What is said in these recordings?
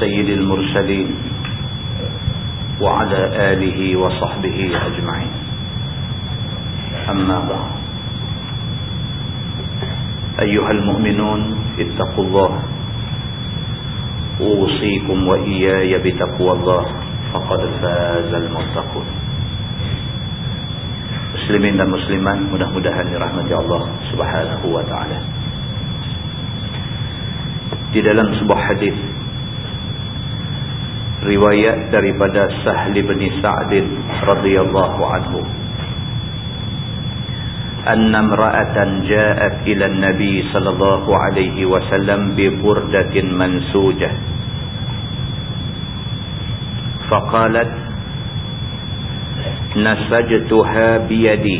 سيد المرسلين وعلى آله وصحبه أجمعين. أما بعد. أيها المؤمنون اتقوا الله. أوصيكم وإياي بتقوى الله. فقد فاز المتقون. muslimin dan muslimat mudah-mudahan Subhanahu wa taala. Di dalam sebuah hadis riwayat daripada Sahl bin Sa'd radhiyallahu anhu anna imra'atan ja'at ila an-nabi sallallahu alaihi wasallam bi burdatin mansujah faqalat nasajtuha biyadi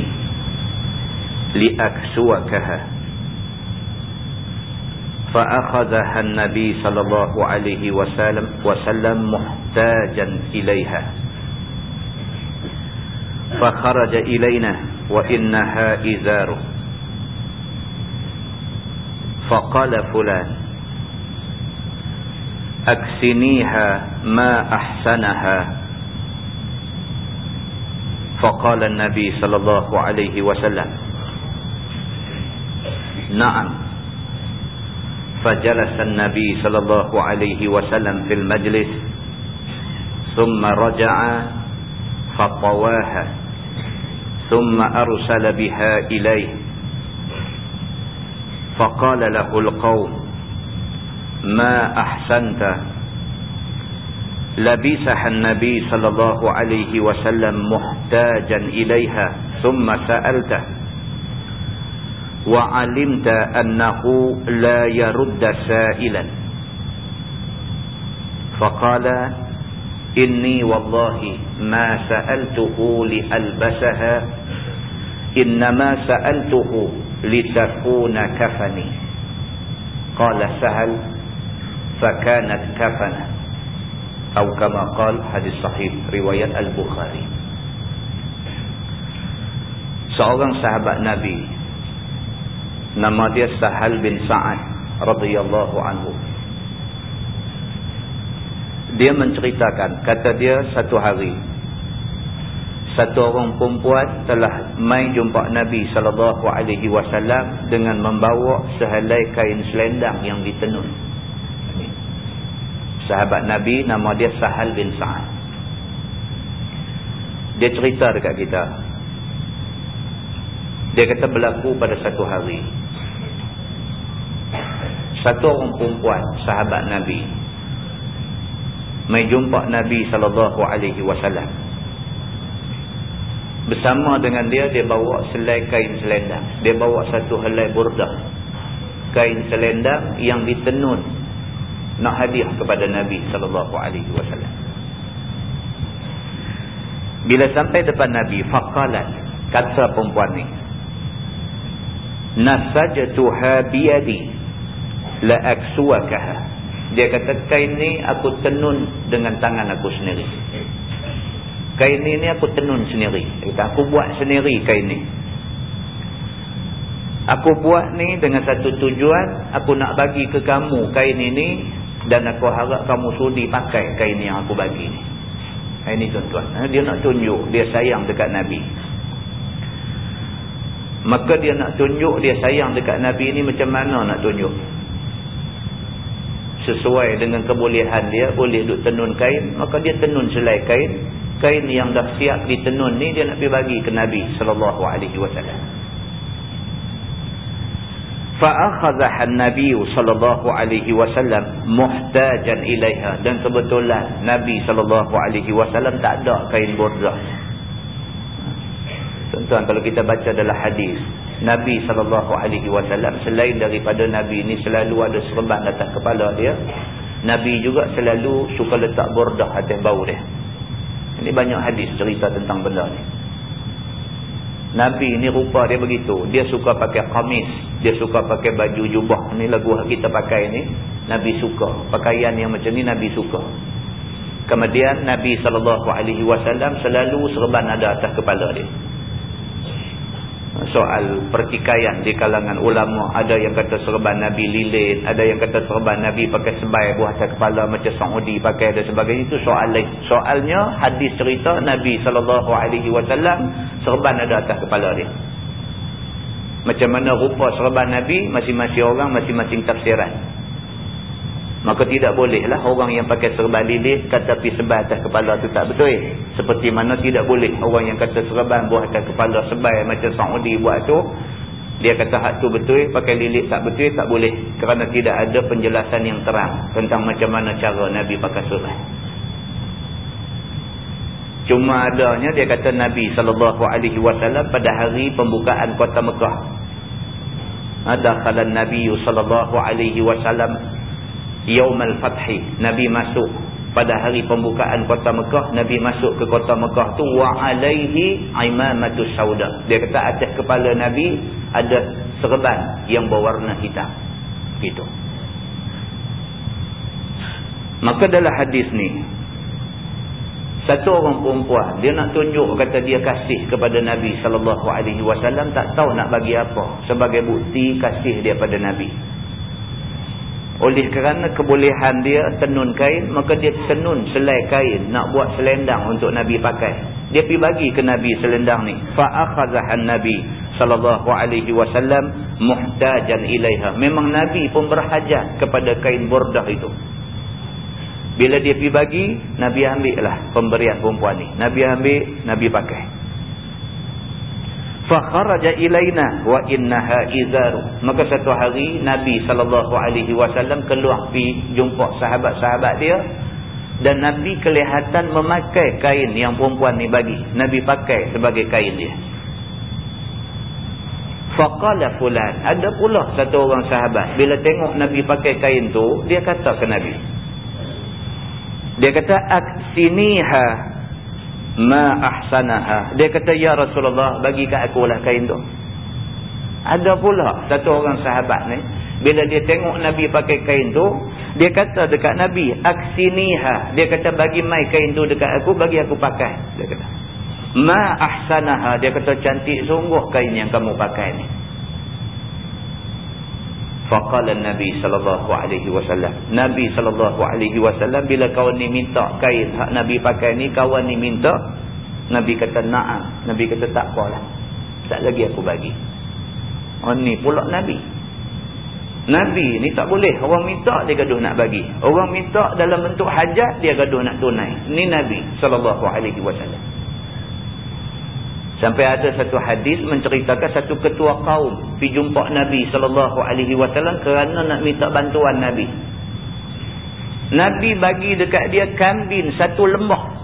liaksuwakaha فأخذها النبي صلى الله عليه وسلم, وسلم محتاجا إليها. فخرج إلينا وإنها إزاره فقال فلان أكسنيها ما أحسنها. فقال النبي صلى الله عليه وسلم نعم. فجلس النبي صلى الله عليه وسلم في المجلس ثم رجع فطواها ثم أرسل بها إليه. فقال له القوم ما أحسنت؟ لبسها النبي صلى الله عليه وسلم محتاجا إليها ثم سألته وعلمت أنه لا يرد سائلا. فقال إني والله ما سألته لألبسها إنما سألته لتكون كفني. قال سهل فكانت كفنا أو كما قال حديث صحيح رواية البخاري. Seorang صحابة نبي nama سهل بن سعد رضي الله عنه dia menceritakan kata dia satu hari satu orang perempuan telah mai jumpa Nabi sallallahu alaihi wasallam dengan membawa sehelai kain selendang yang ditenun. Sahabat Nabi nama dia Sahal bin Sa'ad. Dia cerita dekat kita. Dia kata berlaku pada satu hari. Satu orang perempuan sahabat Nabi mai jumpa Nabi sallallahu alaihi wasallam bersama dengan dia dia bawa selai kain selendang dia bawa satu helai burdah kain selendang yang ditenun nak hadiah kepada Nabi sallallahu alaihi wasallam. Bila sampai depan Nabi, faqalat kata perempuan ni. Nasajtuha biyadi la aksuwakaha. Dia kata kain ni aku tenun dengan tangan aku sendiri. Kain ni ni aku tenun sendiri. Kata aku buat sendiri kain ni. Aku buat ni dengan satu tujuan, aku nak bagi ke kamu kain ini dan aku harap kamu sudi pakai kain yang aku bagi ni. Ini tuan-tuan. Dia nak tunjuk dia sayang dekat Nabi. Maka dia nak tunjuk dia sayang dekat Nabi ni macam mana nak tunjuk? sesuai dengan kebolehan dia boleh duk tenun kain maka dia tenun selai kain. Kain yang dah siap ditenun ni dia nak pergi bagi ke Nabi sallallahu alaihi wasallam. Fa akhadha an-nabi sallallahu alaihi wasallam muhtajan ilaiha. Dan kebetulan Nabi sallallahu alaihi wasallam tak ada kain burdah Tuan-tuan kalau kita baca dalam hadis Nabi wasallam selain daripada Nabi ini selalu ada serban atas kepala dia Nabi juga selalu suka letak bordah atas bau dia. Ini banyak hadis cerita tentang benda ni. Nabi ni rupa dia begitu. Dia suka pakai kamis. Dia suka pakai baju jubah. Ni lagu kita pakai ni. Nabi suka. Pakaian yang macam ni Nabi suka. Kemudian Nabi SAW selalu serban ada atas kepala dia soal pertikaian di kalangan ulama. Ada yang kata serban Nabi lilin ada yang kata serban Nabi pakai sebai buah atas kepala macam Saudi pakai dan sebagainya. Itu soal lain. Soalnya hadis cerita Nabi SAW serban ada atas kepala dia. Macam mana rupa serban Nabi masing-masing orang masing-masing tafsiran Maka tidak bolehlah orang yang pakai serban lilit kata pi sebal atas kepala tu tak betul. Seperti mana tidak boleh orang yang kata serban buat atas kepala sebal macam Saudi buat tu. Dia kata hak tu betul, pakai lilit tak betul, tak boleh. Kerana tidak ada penjelasan yang terang tentang macam mana cara Nabi pakai serban. Cuma adanya dia kata Nabi SAW pada hari pembukaan kota Mekah. Ada kalan Nabi SAW Yaumal Fathi Nabi masuk. Pada hari pembukaan kota Mekah Nabi masuk ke kota Mekah tu wa alaihi imamatu sauda. Dia kata atas kepala Nabi ada serban yang berwarna hitam. Gitu. Maka dalam hadis ni satu orang perempuan dia nak tunjuk kata dia kasih kepada Nabi sallallahu alaihi wasallam tak tahu nak bagi apa sebagai bukti kasih dia pada Nabi oleh kerana kebolehan dia tenun kain, maka dia tenun selai kain nak buat selendang untuk Nabi pakai. Dia pergi bagi ke Nabi selendang ni. Fa'akhazahan Nabi sallallahu alaihi wasallam muhtajan ilaiha. Memang Nabi pun berhajat kepada kain bordah itu. Bila dia pergi bagi, Nabi ambil lah pemberian perempuan ni. Nabi ambil, Nabi pakai fakharaja ilaina wa innaha izaru maka satu hari nabi wasallam keluar pi jumpa sahabat-sahabat dia. Dan nabi kelihatan memakai kain yang perempuan ni bagi. Nabi pakai sebagai kain dia. Faqala fulan. Ada pula satu orang sahabat. Bila tengok nabi pakai kain tu dia kata ke nabi? Dia kata aksiniha ma ahsanaha. Dia kata ya Rasulullah bagi kat aku lah kain tu. Ada pula satu orang sahabat ni bila dia tengok Nabi pakai kain tu dia kata dekat Nabi aksiniha. Dia kata bagi mai kain tu dekat aku bagi aku pakai. Dia kata ma ahsanaha. Dia kata cantik sungguh kain yang kamu pakai ni Faqala Nabi sallallahu alaihi wasallam. Nabi sallallahu alaihi wasallam bila kawan ni minta kain hak Nabi pakai ni kawan ni minta Nabi kata na'am. Nabi kata tak apalah. Tak lagi aku bagi. Oh ni pula Nabi. Nabi ni tak boleh. Orang minta dia gaduh nak bagi. Orang minta dalam bentuk hajat dia gaduh nak tunai. Ni Nabi sallallahu alaihi wasallam. Sampai ada satu hadis menceritakan satu ketua kaum pergi jumpa Nabi sallallahu alaihi wasallam kerana nak minta bantuan Nabi. Nabi bagi dekat dia kambing satu lembah.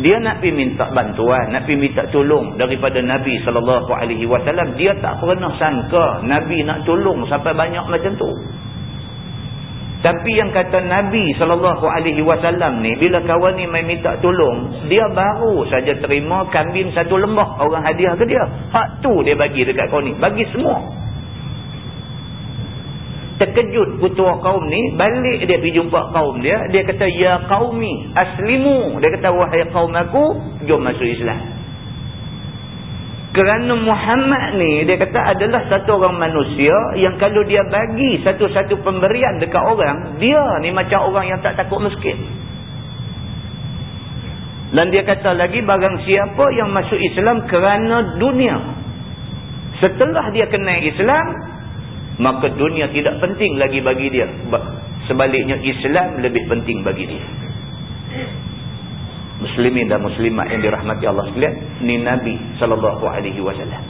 Dia nak pergi minta bantuan, nak pergi minta tolong daripada Nabi sallallahu alaihi wasallam, dia tak pernah sangka Nabi nak tolong sampai banyak macam tu. Tapi yang kata Nabi SAW ni, bila kawan ni main minta tolong, dia baru saja terima kambing satu lembah orang hadiah ke dia. Hak tu dia bagi dekat kau ni. Bagi semua. Terkejut ketua kaum ni, balik dia pergi jumpa kaum dia. Dia kata, Ya kaumi aslimu. Dia kata, wahai kaum aku, jom masuk Islam. Kerana Muhammad ni dia kata adalah satu orang manusia yang kalau dia bagi satu-satu pemberian dekat orang, dia ni macam orang yang tak takut miskin. Dan dia kata lagi barang siapa yang masuk Islam kerana dunia. Setelah dia kenal Islam, maka dunia tidak penting lagi bagi dia. Sebaliknya Islam lebih penting bagi dia muslimin dan muslimat yang dirahmati Allah sekalian ni Nabi sallallahu alaihi wasallam.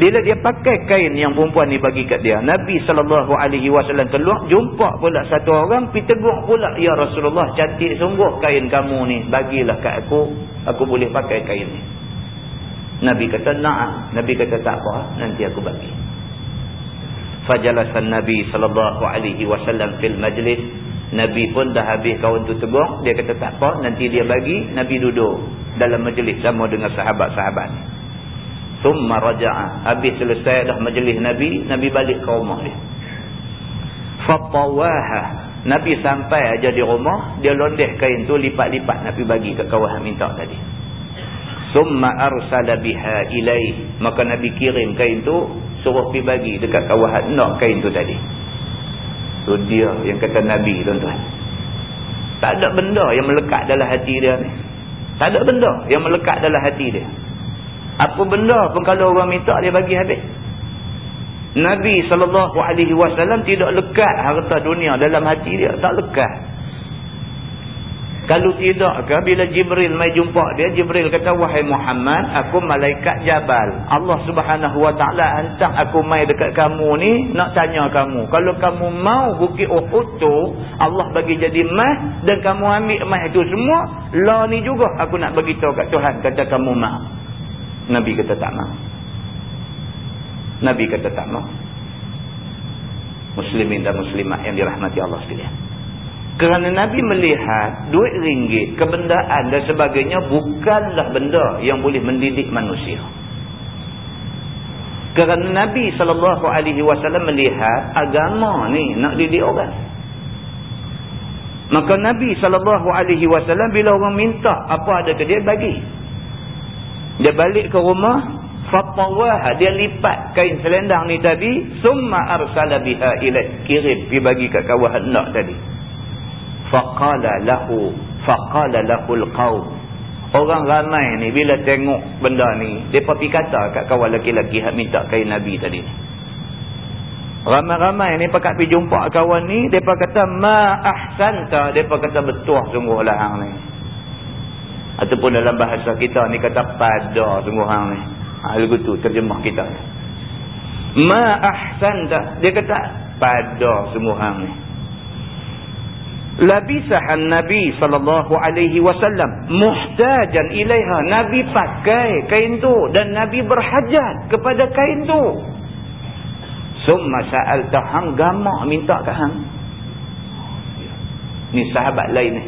Bila dia pakai kain yang perempuan ni bagi kat dia Nabi sallallahu alaihi wasallam keluar jumpa pula satu orang pi tegur pula ya Rasulullah cantik sungguh kain kamu ni bagilah kat aku aku boleh pakai kain ni. Nabi kata na'am. Nabi kata tak apa nanti aku bagi. Fajalasan Nabi sallallahu alaihi wasallam fil majlis Nabi pun dah habis kawan tu tegur dia kata tak apa nanti dia bagi Nabi duduk dalam majlis sama dengan sahabat-sahabat. Thumma raja'a. Habis selesai dah majlis Nabi Nabi balik ke rumah dia. Fatawaha. Nabi sampai aja di rumah dia londeh kain tu lipat-lipat Nabi bagi ke kawan minta tadi. Thumma arsala biha ilaih. Maka Nabi kirim kain tu suruh pergi bagi dekat kawan nak kain tu tadi So dia yang kata Nabi tuan-tuan. Tak ada benda yang melekat dalam hati dia ni. Tak ada benda yang melekat dalam hati dia. Apa benda pun kalau orang minta dia bagi habis. Nabi SAW tidak lekat harta dunia dalam hati dia. Tak lekat. Kalau tidak ke bila Jibril mai jumpa dia, Jibril kata, Wahai Muhammad, aku malaikat Jabal. Allah subhanahu wa ta'ala hantar aku mai dekat kamu ni, nak tanya kamu. Kalau kamu mau bukit Uhud tu, Allah bagi jadi mah, dan kamu ambil mah itu semua, lah ni juga aku nak bagi tahu kat Tuhan, kata kamu mau. Nabi kata tak mau. Nabi kata tak mau. Muslimin dan muslimat yang dirahmati Allah sekalian. Kerana Nabi melihat duit ringgit, kebendaan dan sebagainya bukanlah benda yang boleh mendidik manusia. Kerana Nabi SAW melihat agama ni nak didik orang. Maka Nabi SAW bila orang minta apa ada ke dia bagi. Dia balik ke rumah, fatawah dia lipat kain selendang ni tadi, summa arsala biha ilaih, kirim pergi bagi kat kawan nak tadi faqala lahu faqala lahul qaum orang ramai ni bila tengok benda ni depa pi kata kat kawan lelaki-lelaki hak minta kain nabi tadi ni. Ramai-ramai ni pakat pi jumpa kawan ni depa kata ma ahsanta. Depa kata betul sungguhlah hang ni. Ataupun dalam bahasa kita ni kata pada sungguh hang ni. Hal gitu terjemah kita ma ahsanta. Dia kata pada sungguh hang ni labisahan Nabi sallallahu alaihi wasallam muhtajan ilaiha. Nabi pakai kain tu dan Nabi berhajat kepada kain tu. Summa sa'alta hang gamak minta kat hang. Ni sahabat lain ni.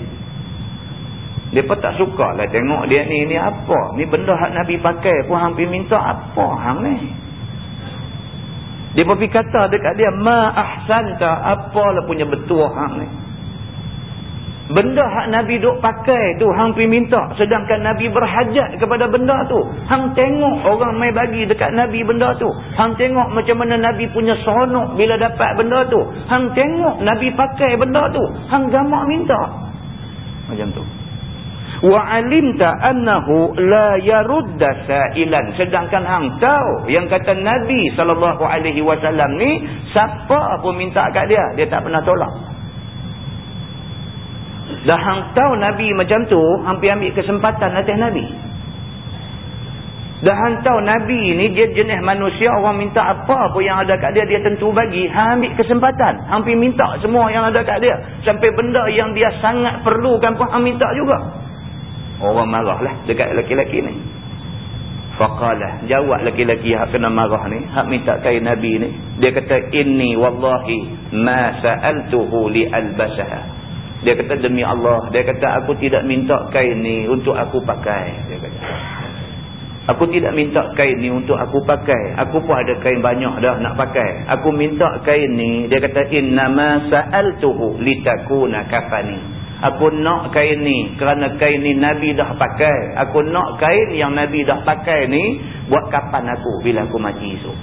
Depa tak suka lah tengok dia ni ni apa? Ni benda hak Nabi pakai pun hang pergi minta apa hang ni? Dia pergi kata dekat dia ma ahsanta apalah punya betul hang ni Benda hak Nabi duk pakai tu hang pergi minta sedangkan Nabi berhajat kepada benda tu. Hang tengok orang mai bagi dekat Nabi benda tu. Hang tengok macam mana Nabi punya seronok bila dapat benda tu. Hang tengok Nabi pakai benda tu. Hang gamak minta. Macam tu. Wa alimta annahu la yarudda sa'ilan sedangkan hang tahu yang kata Nabi sallallahu alaihi wasallam ni siapa pun minta kat dia dia tak pernah tolak. Dah hang tahu Nabi macam tu, hampir ambil kesempatan atas Nabi. Dah hang tahu Nabi ni dia jenis manusia, orang minta apa pun yang ada kat dia, dia tentu bagi. Hang ambil kesempatan. Hampir minta semua yang ada kat dia. Sampai benda yang dia sangat perlukan pun hang minta juga. Orang marahlah dekat lelaki-lelaki ni. Faqalah. Jawab lelaki-lelaki yang kena marah ni. Hak minta kain Nabi ni. Dia kata, Inni wallahi ma sa'altuhu li'albasaha. Dia kata demi Allah. Dia kata aku tidak minta kain ni untuk aku pakai. Dia kata. Aku tidak minta kain ni untuk aku pakai. Aku pun ada kain banyak dah nak pakai. Aku minta kain ni. Dia kata innama sa'altuhu litakuna kafani. Aku nak kain ni kerana kain ni Nabi dah pakai. Aku nak kain yang Nabi dah pakai ni buat kapan aku bila aku mati esok.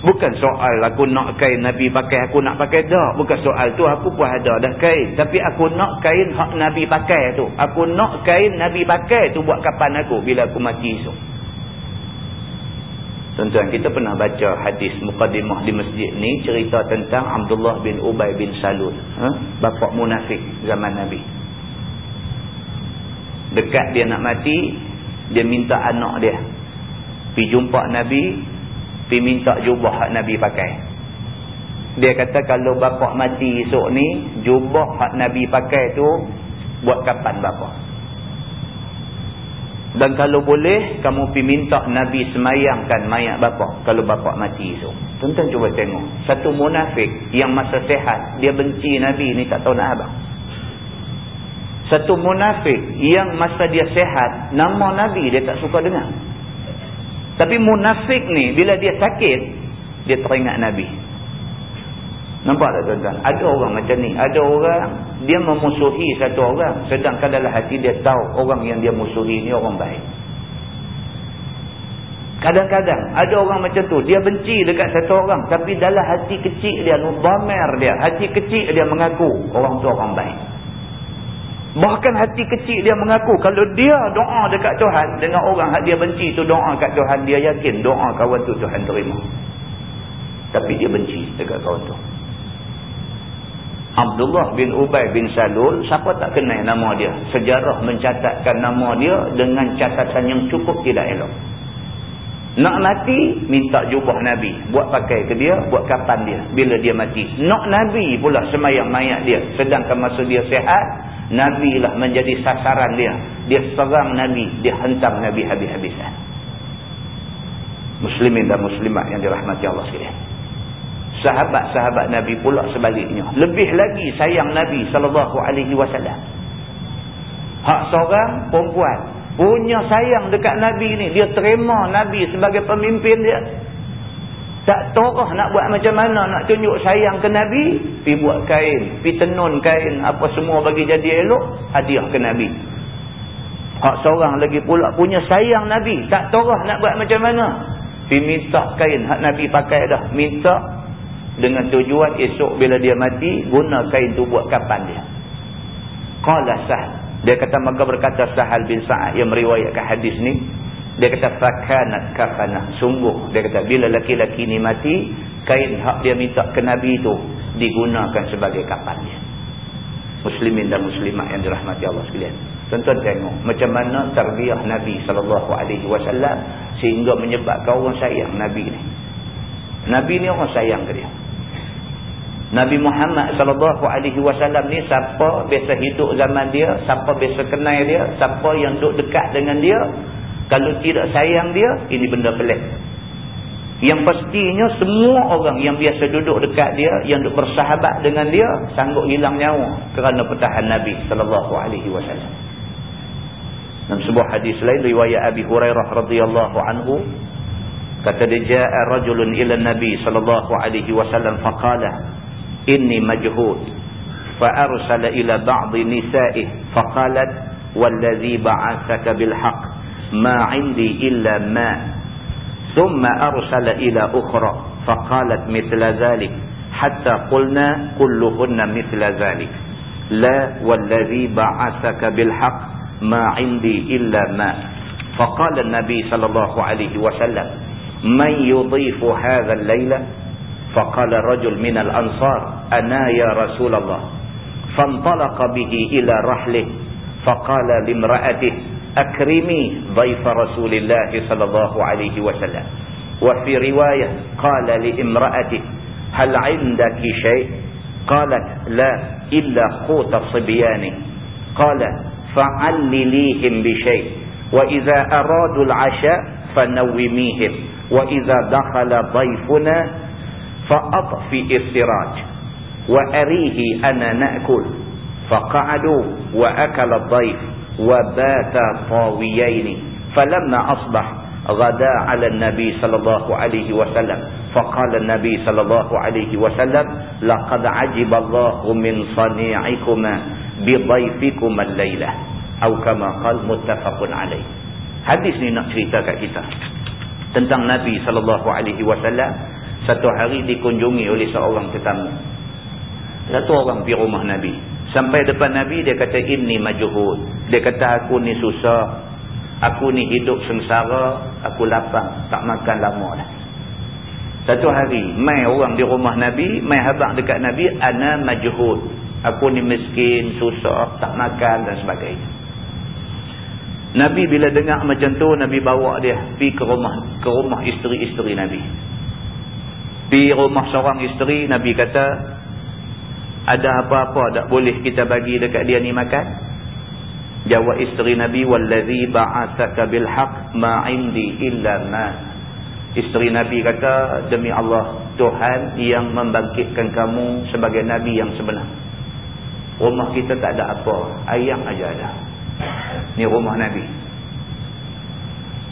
Bukan soal aku nak kain Nabi pakai, aku nak pakai tak. Bukan soal tu, aku pun ada dah kain. Tapi aku nak kain hak Nabi pakai tu. Aku nak kain Nabi pakai tu buat kapan aku bila aku mati esok. Tuan-tuan, kita pernah baca hadis Muqaddimah di masjid ni cerita tentang Abdullah bin Ubay bin Salul. Ha? Bapak munafik zaman Nabi. Dekat dia nak mati, dia minta anak dia. Pergi jumpa Nabi, pergi minta jubah hak Nabi pakai. Dia kata kalau bapak mati esok ni, jubah hak Nabi pakai tu buat kapan bapak? Dan kalau boleh, kamu pergi minta Nabi semayangkan mayat bapa kalau bapa mati tu. Tuan-tuan cuba tengok. Satu munafik yang masa sehat, dia benci Nabi ni tak tahu nak abang. Satu munafik yang masa dia sehat, nama Nabi dia tak suka dengar. Tapi munafik ni, bila dia sakit, dia teringat Nabi. Nampak tak tuan-tuan? Ada orang macam ni. Ada orang, dia memusuhi satu orang. Sedangkan dalam hati dia tahu orang yang dia musuhi ni orang baik. Kadang-kadang ada orang macam tu. Dia benci dekat satu orang. Tapi dalam hati kecil dia, nubamer dia. Hati kecil dia mengaku orang tu orang baik. Bahkan hati kecil dia mengaku. Kalau dia doa dekat Tuhan dengan orang yang dia benci tu doa kat Tuhan. Dia yakin doa kawan tu Tuhan terima. Tapi dia benci dekat kawan tu. Abdullah bin Ubay bin Salul, siapa tak kenal nama dia? Sejarah mencatatkan nama dia dengan catatan yang cukup tidak elok. Nak mati, minta jubah Nabi. Buat pakai ke dia, buat kapan dia. Bila dia mati. Nak Nabi pula semayang mayat dia. Sedangkan masa dia sehat, Nabi lah menjadi sasaran dia. Dia serang Nabi, dia hentam Nabi habis-habisan. Muslimin dan muslimat yang dirahmati Allah sekalian sahabat-sahabat Nabi pula sebaliknya. Lebih lagi sayang Nabi SAW. Hak seorang perempuan. Punya sayang dekat Nabi ni. Dia terima Nabi sebagai pemimpin dia. Tak torah nak buat macam mana. Nak tunjuk sayang ke Nabi. Pi buat kain. Pi tenun kain. Apa semua bagi jadi elok. Hadiah ke Nabi. Hak seorang lagi pula punya sayang Nabi. Tak torah nak buat macam mana. Pi minta kain. Hak Nabi pakai dah. Minta dengan tujuan esok bila dia mati guna kain tu buat kapan dia qala sah dia kata maka berkata sahal bin sa'ad yang meriwayatkan hadis ni dia kata fakanat kafana sungguh dia kata bila laki-laki ni mati kain hak dia minta ke nabi tu digunakan sebagai kapan dia. Muslimin dan muslimat yang dirahmati Allah sekalian. Tuan-tuan tengok macam mana tarbiyah nabi sallallahu alaihi wasallam sehingga menyebabkan orang sayang nabi ni. Nabi ni orang sayang ke dia? Nabi Muhammad sallallahu alaihi wasallam ni siapa biasa hidup zaman dia, siapa biasa kenal dia, siapa yang duduk dekat dengan dia, kalau tidak sayang dia, ini benda pelik. Yang pastinya semua orang yang biasa duduk dekat dia, yang duduk bersahabat dengan dia, sanggup hilang nyawa kerana pertahan Nabi sallallahu alaihi wasallam. Dalam sebuah hadis lain riwayat Abi Hurairah radhiyallahu anhu kata dia jaa rajulun ila Nabi sallallahu alaihi wasallam faqala inni majhud fa arsala ila ba'd nisa'ih faqalat wallazi ba'athaka bil haqq ما عندي إلا ماء ثم أرسل إلى أخرى فقالت مثل ذلك حتى قلنا كلهن مثل ذلك. لا والذي بعثك بالحق ما عندي إلا ماء فقال النبي صلى الله عليه وسلم من يضيف هذا الليلة فقال رجل من الأنصار أنا يا رسول الله. فانطلق به إلى رحله فقال لامرأته أكرمي ضيف رسول الله صلى الله عليه وسلم. وفي رواية قال لامرأته هل عندك شيء؟ قالت لا إلا قوت صبياني. قال فعلليهم بشيء. وإذا أرادوا العشاء فنوميهم. وإذا دخل ضيفنا فأطفئ السراج. وأريه أنا نأكل. فقعدوا وأكل الضيف. وبات طاويين فلما أصبح غدا على النبي صلى الله عليه وسلم فقال النبي صلى الله عليه وسلم لقد عجب الله من صنيعكما بضيفكما الليلة أو كما قال متفق عليه hadis ni nak cerita kat kita tentang Nabi sallallahu alaihi wasallam satu hari dikunjungi oleh seorang tetamu. Satu orang pergi rumah Nabi. Sampai depan Nabi dia kata ini majuhud. Dia kata aku ni susah. Aku ni hidup sengsara. Aku lapang. Tak makan lama dah. Satu hari mai orang di rumah Nabi. Mai habang dekat Nabi. Ana majuhud. Aku ni miskin, susah, tak makan dan sebagainya. Nabi bila dengar macam tu, Nabi bawa dia pergi ke rumah ke rumah isteri-isteri Nabi. Di rumah seorang isteri, Nabi kata, ada apa-apa tak boleh kita bagi dekat dia ni makan? jawab isteri Nabi wallazi ba'athaka bil haqq ma 'indi illa ma. Isteri Nabi kata demi Allah Tuhan yang membangkitkan kamu sebagai nabi yang sebenar. Rumah kita tak ada apa ayam aja ada. Ni rumah Nabi.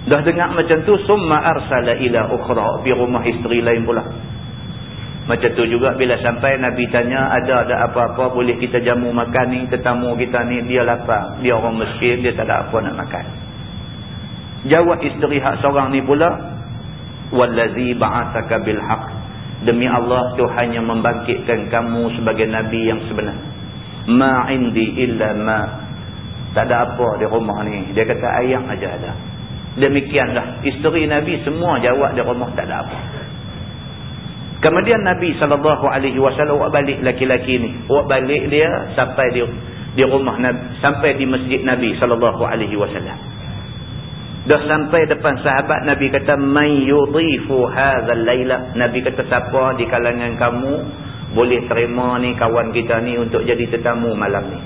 Dah dengar macam tu summa arsala ila ukhra. Bi rumah isteri lain pula macam tu juga bila sampai Nabi tanya ada ada apa-apa boleh kita jamu makan ni? Tetamu kita ni dia lapar. Dia orang miskin dia tak ada apa nak makan. Jawab isteri hak seorang ni pula wallazi ba'athaka bil haqq demi Allah Tuhan yang membangkitkan kamu sebagai nabi yang sebenar. Ma indi illa ma. Tak ada apa di rumah ni. Dia kata ayam aja ada. Demikianlah. Isteri nabi semua jawab di rumah tak ada apa Kemudian Nabi SAW buat balik laki-laki ni. Buat balik dia sampai di di rumah Nabi. Sampai di masjid Nabi SAW. Dah sampai depan sahabat Nabi kata. Man yudhifu hadhal layla. Nabi kata siapa di kalangan kamu. Boleh terima ni kawan kita ni untuk jadi tetamu malam ni.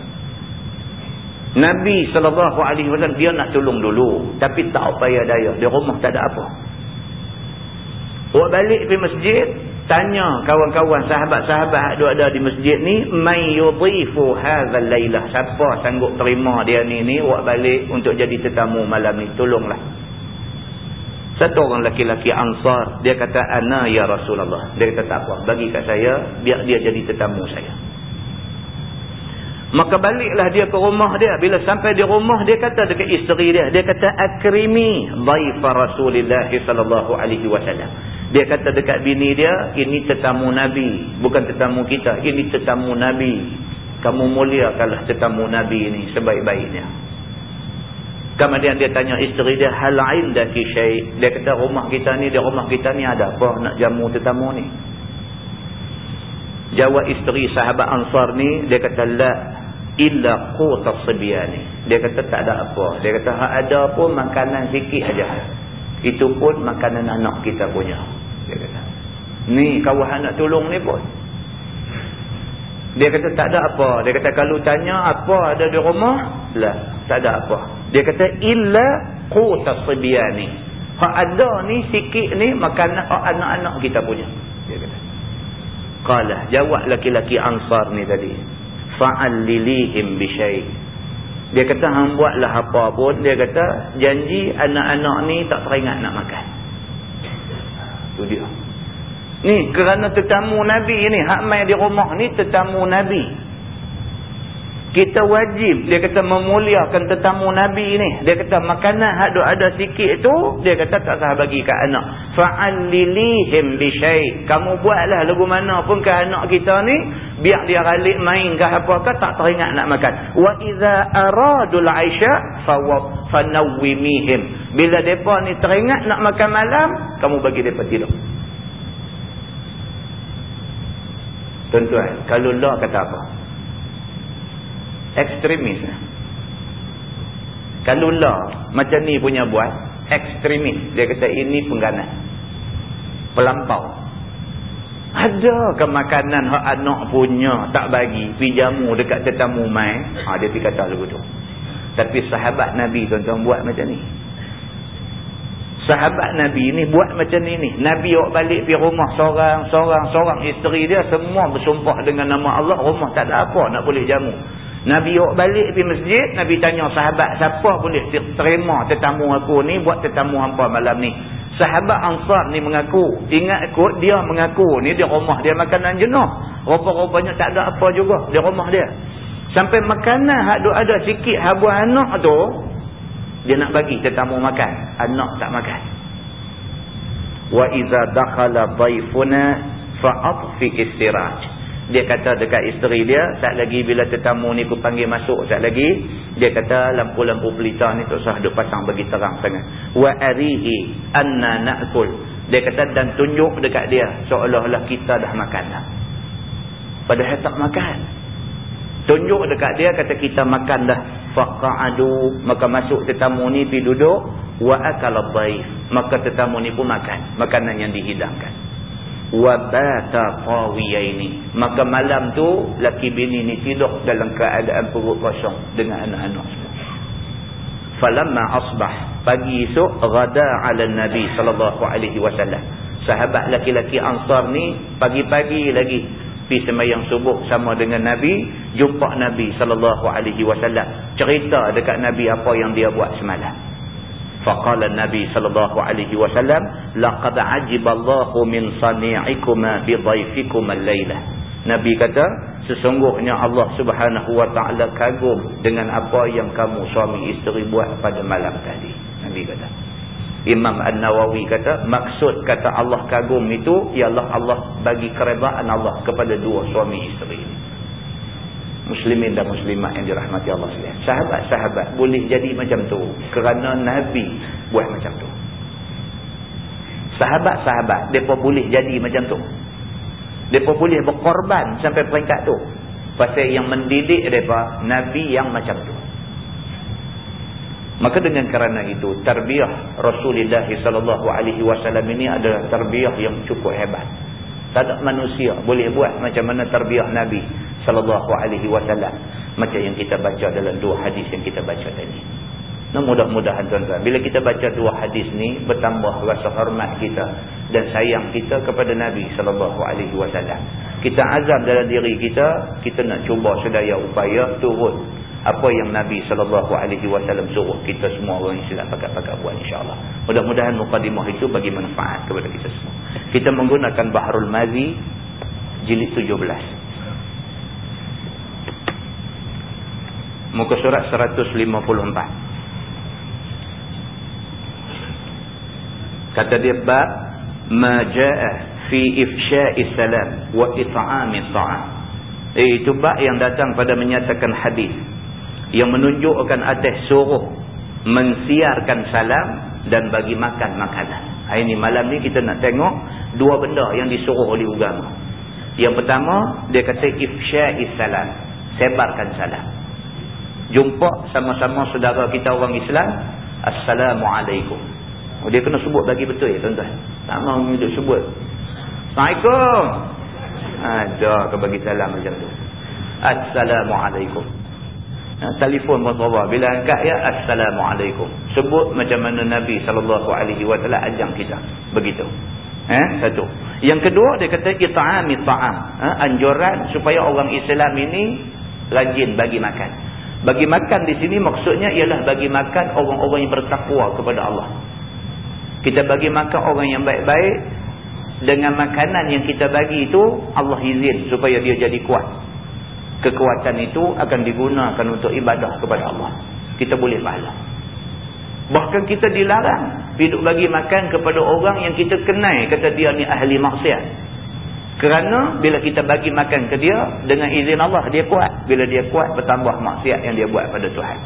Nabi SAW dia nak tolong dulu. Tapi tak payah daya. Di rumah tak ada apa. Buat balik pergi masjid tanya kawan-kawan sahabat-sahabat yang ada di masjid ni may yudhifu hadzal lailah siapa sanggup terima dia ni ni buat balik untuk jadi tetamu malam ni? Tolonglah. Satu orang lelaki-lelaki ansar dia kata ana ya rasulullah. Dia kata tak apa bagi kat saya biar dia jadi tetamu saya. Maka baliklah dia ke rumah dia. Bila sampai di rumah dia kata dekat isteri dia dia kata akrimi dhaifa rasulillah sallallahu alaihi wasallam dia kata dekat bini dia, ini tetamu Nabi. Bukan tetamu kita, ini tetamu Nabi. Kamu muliakanlah tetamu Nabi ini sebaik-baiknya. Kemudian dia tanya isteri dia, hal indaki syait. Dia kata rumah kita ni, di rumah kita ni ada apa nak jamu tetamu ni? Jawab isteri sahabat Ansar ni, dia kata, la illa qutas sibiyani. Dia kata tak ada apa. Dia kata ada pun makanan sikit aja. Itu pun makanan anak kita punya dia kata. Ni kawan nak tolong ni pun. Dia kata tak ada apa. Dia kata kalau tanya apa ada di rumah? Lah tak ada apa. Dia kata illa qutas sibyani hak ada ni sikit ni makanan anak-anak kita punya. Dia kata. Qala jawab laki-laki ansar ni tadi. Fa'al lilihim bi dia kata hang buatlah apa pun. Dia kata janji anak-anak ni tak teringat nak makan tu dia. Ni kerana tetamu Nabi ni hak main di rumah ni tetamu Nabi kita wajib dia kata memuliakan tetamu Nabi ni. Dia kata makanan hak ada sikit tu dia kata tak sah bagi kat anak. Fa'allilihim bisyai. Kamu buatlah lagu mana pun ke anak kita ni biar dia ralik main ke apakah tak teringat nak makan. Wa iza aradul aisha fanawwimihim. Bila depa ni teringat nak makan malam kamu bagi depa tidur. Tuan-tuan kalau Allah kata apa ekstremis. Kalau lah macam ni punya buat ekstremis. Dia kata ini pengganas. Pelampau. Ada ke makanan hak anak punya tak bagi pijamu dekat tetamu mai? Ha, dia pergi kata lagu tu. Tapi sahabat Nabi tuan-tuan buat macam ni. Sahabat Nabi ni buat macam ni ni. Nabi awak balik pergi rumah seorang seorang seorang isteri dia semua bersumpah dengan nama Allah rumah tak ada apa nak boleh jamu Nabi awak balik pergi masjid, Nabi tanya sahabat, siapa boleh terima tetamu aku ni, buat tetamu hampa malam ni. Sahabat Ansar ni mengaku, ingat kot dia mengaku ni di rumah dia makanan jenuh. Rupa-rupanya tak ada apa juga di rumah dia. Sampai makanan hak ada sikit habu anak tu, dia nak bagi tetamu makan. Anak tak makan. Wa iza dakhala dhaifuna fa'atfi istiraj dia kata dekat isteri dia saat lagi bila tetamu ni aku panggil masuk saat lagi. Dia kata lampu-lampu pelita ni tak usah duk pasang bagi terang sangat. Wa arihi anna na'kul. Dia kata dan tunjuk dekat dia seolah-olah kita dah makan dah. Padahal tak makan. Tunjuk dekat dia kata kita makan dah. Faqa'adu. Maka masuk tetamu ni pergi duduk. Wa akala dhaif. Maka tetamu ni pun makan. Makanan yang dihidangkan wabata tawiyaini maka malam tu laki bini ni tidur dalam keadaan perut kosong dengan anak-anak. Falamma asbah. Pagi esok ghada ala nabi sallallahu alaihi wasallam. Sahabat laki-laki ansar ni pagi-pagi lagi. Pergi sembahyang subuh sama dengan nabi jumpa nabi sallallahu alaihi wasallam. Cerita dekat nabi apa yang dia buat semalam faqala nabi sallallahu alaihi wasallam laqad ajiballahu min sani'ikuma bi dhaifikuma al-lailah Nabi kata, sesungguhnya Allah subhanahu wa ta'ala kagum dengan apa yang kamu suami isteri buat pada malam tadi. Nabi kata. Imam An-Nawawi kata, maksud kata Allah kagum itu, ialah Allah bagi keredaan Allah kepada dua suami isteri ini. Muslimin dan muslimat yang dirahmati Allah sekalian. Sahabat-sahabat boleh jadi macam tu kerana Nabi buat macam tu. Sahabat-sahabat, mereka boleh jadi macam tu mereka boleh berkorban sampai peringkat tu. Pasal yang mendidik mereka, Nabi yang macam tu. Maka dengan kerana itu, tarbiyah Rasulullah SAW ini adalah tarbiyah yang cukup hebat. Tak ada manusia boleh buat macam mana tarbiyah Nabi SAW. Macam yang kita baca dalam dua hadis yang kita baca tadi. Nah, mudah-mudahan tuan-tuan. Bila kita baca dua hadis ni, bertambah rasa hormat kita dan sayang kita kepada Nabi SAW. Kita azam dalam diri kita, kita nak cuba sedaya upaya turun apa yang Nabi SAW suruh kita semua orang Islam pakat-pakat buat insyaAllah. Mudah-mudahan mukadimah itu bagi manfaat kepada kita semua. Kita menggunakan Baharul Mazi jilid 17. Muka surat 154. Kata dia bab ma jaa fi ifsha'i salam wa it'ami ta'am. Eh, itu bab yang datang pada menyatakan hadis yang menunjukkan atas suruh mensiarkan salam dan bagi makan makanan. Hari ini malam ni kita nak tengok dua benda yang disuruh oleh agama. Yang pertama dia kata ifsha'i salam, sebarkan salam. Jumpa sama-sama saudara kita orang Islam, assalamualaikum. Oh, dia kena sebut bagi betul ya tuan-tuan. Tak mahu duduk sebut. Assalamualaikum. Ada ke bagi salam macam tu. Assalamualaikum. Ha, telefon Rasulullah. Bila angkat ya, Assalamualaikum. Sebut macam mana Nabi SAW ajang kita. Begitu. Eh, satu. Yang kedua, dia kata, ita'ami ta'am. Ha, anjuran supaya orang Islam ini rajin bagi makan. Bagi makan di sini maksudnya ialah bagi makan orang-orang yang bertakwa kepada Allah. Kita bagi makan orang yang baik-baik dengan makanan yang kita bagi itu Allah izin supaya dia jadi kuat. Kekuatan itu akan digunakan untuk ibadah kepada Allah. Kita boleh pahala. Bahkan kita dilarang hidup bagi makan kepada orang yang kita kenal kata dia ni ahli maksiat. Kerana bila kita bagi makan ke dia dengan izin Allah dia kuat. Bila dia kuat bertambah maksiat yang dia buat pada Tuhan.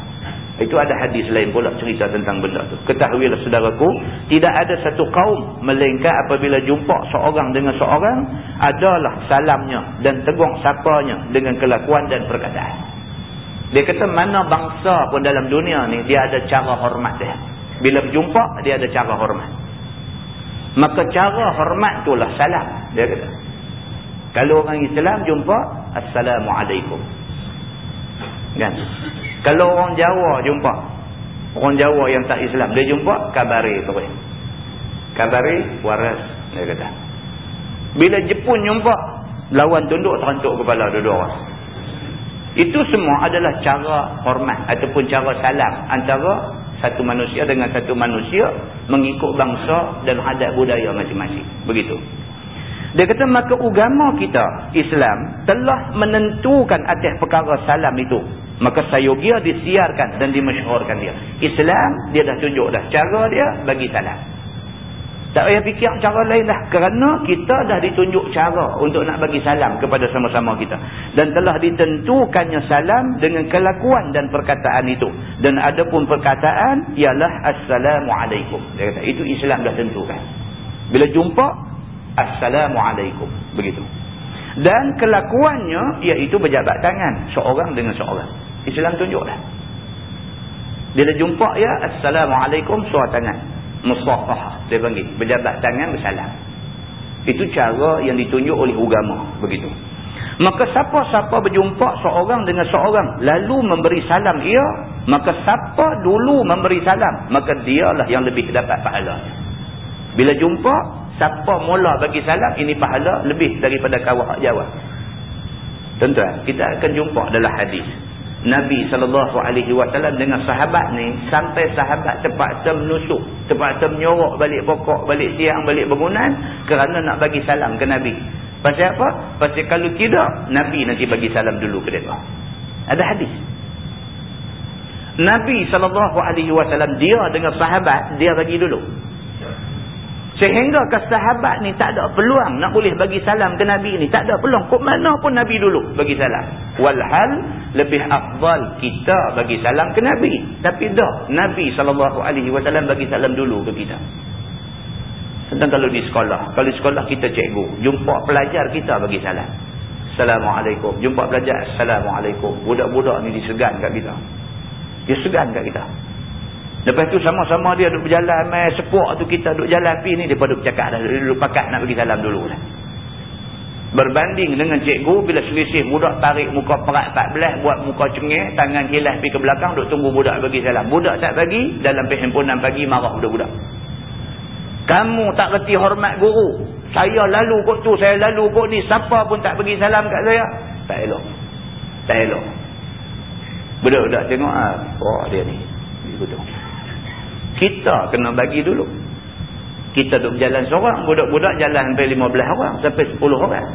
Itu ada hadis lain pula cerita tentang benda tu. Ketahuilah saudaraku, tidak ada satu kaum melainkan apabila jumpa seorang dengan seorang, adalah salamnya dan tegur sapanya dengan kelakuan dan perkataan. Dia kata mana bangsa pun dalam dunia ni, dia ada cara hormat dia. Bila berjumpa, dia ada cara hormat. Maka cara hormat itulah salam. Dia kata. Kalau orang Islam jumpa, Assalamualaikum. Kan? Kalau orang Jawa jumpa. Orang Jawa yang tak Islam. Dia jumpa, kabari terus. Kabari, waras. Dia kata. Bila Jepun jumpa, lawan tunduk terantuk kepala dua-dua orang. Itu semua adalah cara hormat ataupun cara salam antara satu manusia dengan satu manusia mengikut bangsa dan adat budaya masing-masing. Begitu. Dia kata maka agama kita Islam telah menentukan atas perkara salam itu. Maka sayogia disiarkan dan dimasyhurkan dia. Islam dia dah tunjuk dah cara dia bagi salam. Tak payah fikir cara lain dah kerana kita dah ditunjuk cara untuk nak bagi salam kepada sama-sama kita. Dan telah ditentukannya salam dengan kelakuan dan perkataan itu. Dan ada pun perkataan ialah Assalamualaikum. Dia kata itu Islam dah tentukan. Bila jumpa Assalamualaikum begitu dan kelakuannya iaitu berjabat tangan seorang dengan seorang Islam tunjuk dah. Bila jumpa ya, Assalamualaikum, suara tangan. Musafah, dia panggil. Berjabat tangan, bersalam. Itu cara yang ditunjuk oleh agama. Begitu. Maka siapa-siapa berjumpa seorang dengan seorang, lalu memberi salam ia, Maka siapa dulu memberi salam, maka dialah yang lebih dapat pahala. Bila jumpa, siapa mula bagi salam, ini pahala lebih daripada kawah jawab. Tuan-tuan, kita akan jumpa dalam hadis. Nabi SAW dengan sahabat ni, sampai sahabat terpaksa menusuk, terpaksa menyorok balik pokok, balik tiang, balik bangunan, kerana nak bagi salam ke Nabi. Pasal apa? Pasal kalau tidak, Nabi nanti bagi salam dulu ke dia. Ada hadis. Nabi SAW dia dengan sahabat, dia bagi dulu. Sehingga ke sahabat ni tak ada peluang nak boleh bagi salam ke Nabi ni. Tak ada peluang. Kok mana pun Nabi dulu bagi salam. Walhal lebih afdal kita bagi salam ke Nabi. Tapi dah Nabi SAW bagi salam dulu ke kita. Tentang kalau di sekolah. Kalau di sekolah kita cikgu. Jumpa pelajar kita bagi salam. Assalamualaikum. Jumpa pelajar. Assalamualaikum. Budak-budak ni disegan kat kita. Dia segan kat kita. Lepas tu sama-sama dia duduk berjalan, mai sepuk tu kita duduk jalan pi ni, dia pada bercakap dah. Dia duduk pakat nak bagi salam dulu lah. Berbanding dengan cikgu, bila selisih budak tarik muka perak 14, buat muka cengih, tangan kilas pi ke belakang, duduk tunggu budak bagi salam. Budak tak bagi, dalam perhimpunan pagi marah budak-budak. Kamu tak reti hormat guru. Saya lalu kot tu, saya lalu kot ni. Siapa pun tak bagi salam kat saya. Tak elok. Tak elok. Budak-budak tengok, ah, oh dia ni. Begitu. Kita kena bagi dulu. Kita duduk berjalan seorang. Budak-budak jalan sampai 15 orang. Sampai 10 orang.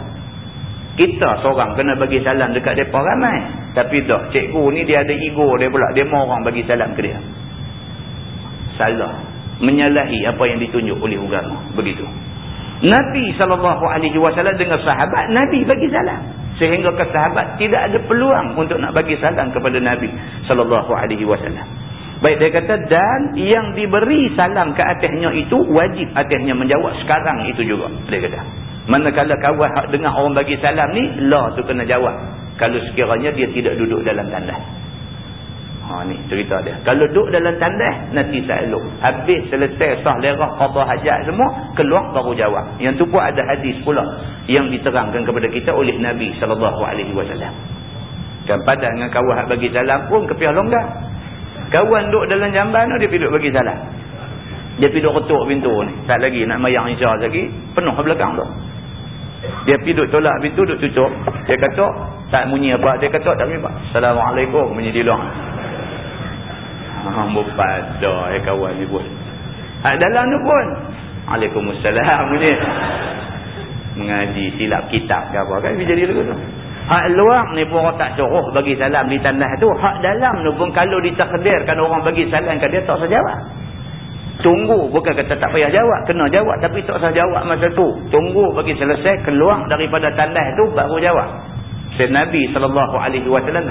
Kita seorang kena bagi salam dekat mereka ramai. Tapi tak. Cikgu ni dia ada ego dia pula. Dia mau orang bagi salam ke dia. Salah. Menyalahi apa yang ditunjuk oleh agama. Begitu. Nabi SAW dengan sahabat. Nabi bagi salam. Sehingga ke sahabat tidak ada peluang untuk nak bagi salam kepada Nabi SAW. Baik dia kata dan yang diberi salam ke atasnya itu wajib atasnya menjawab sekarang itu juga. Dia kata. Manakala kawan hak dengar orang bagi salam ni, lah tu kena jawab. Kalau sekiranya dia tidak duduk dalam tandas. Ha ni cerita dia. Kalau duduk dalam tandas, nanti elok. Habis selesai sah lerah qada hajat semua, keluar baru jawab. Yang tu pun ada hadis pula yang diterangkan kepada kita oleh Nabi sallallahu alaihi wasallam. Kan padan dengan kawan hak bagi salam pun kepiah longgar. Kawan duduk dalam jamban tu, dia pergi duduk bagi salam. Dia pergi duduk ketuk pintu ni. Tak lagi nak mayang isya lagi. Penuh ke belakang tu. Dia pergi duduk tolak pintu, duduk tutup. Dia kata, tak bunyi apa. Dia kata, tak bunyi apa. Assalamualaikum. Bunyi di luar. Ah, pada ya kawan ni pun. Hak dalam tu pun. Waalaikumsalam. Bunyi. Mengaji silap kitab ke apa kan. Dia jadi lagu tu. Hak luar ni pun orang tak suruh bagi salam di tanah tu. Hak dalam ni pun kalau ditakdirkan orang bagi salam ke dia tak usah jawab. Tunggu bukan kata tak payah jawab. Kena jawab tapi tak usah jawab masa tu. Tunggu bagi selesai keluar daripada tanah tu baru jawab. Se Nabi SAW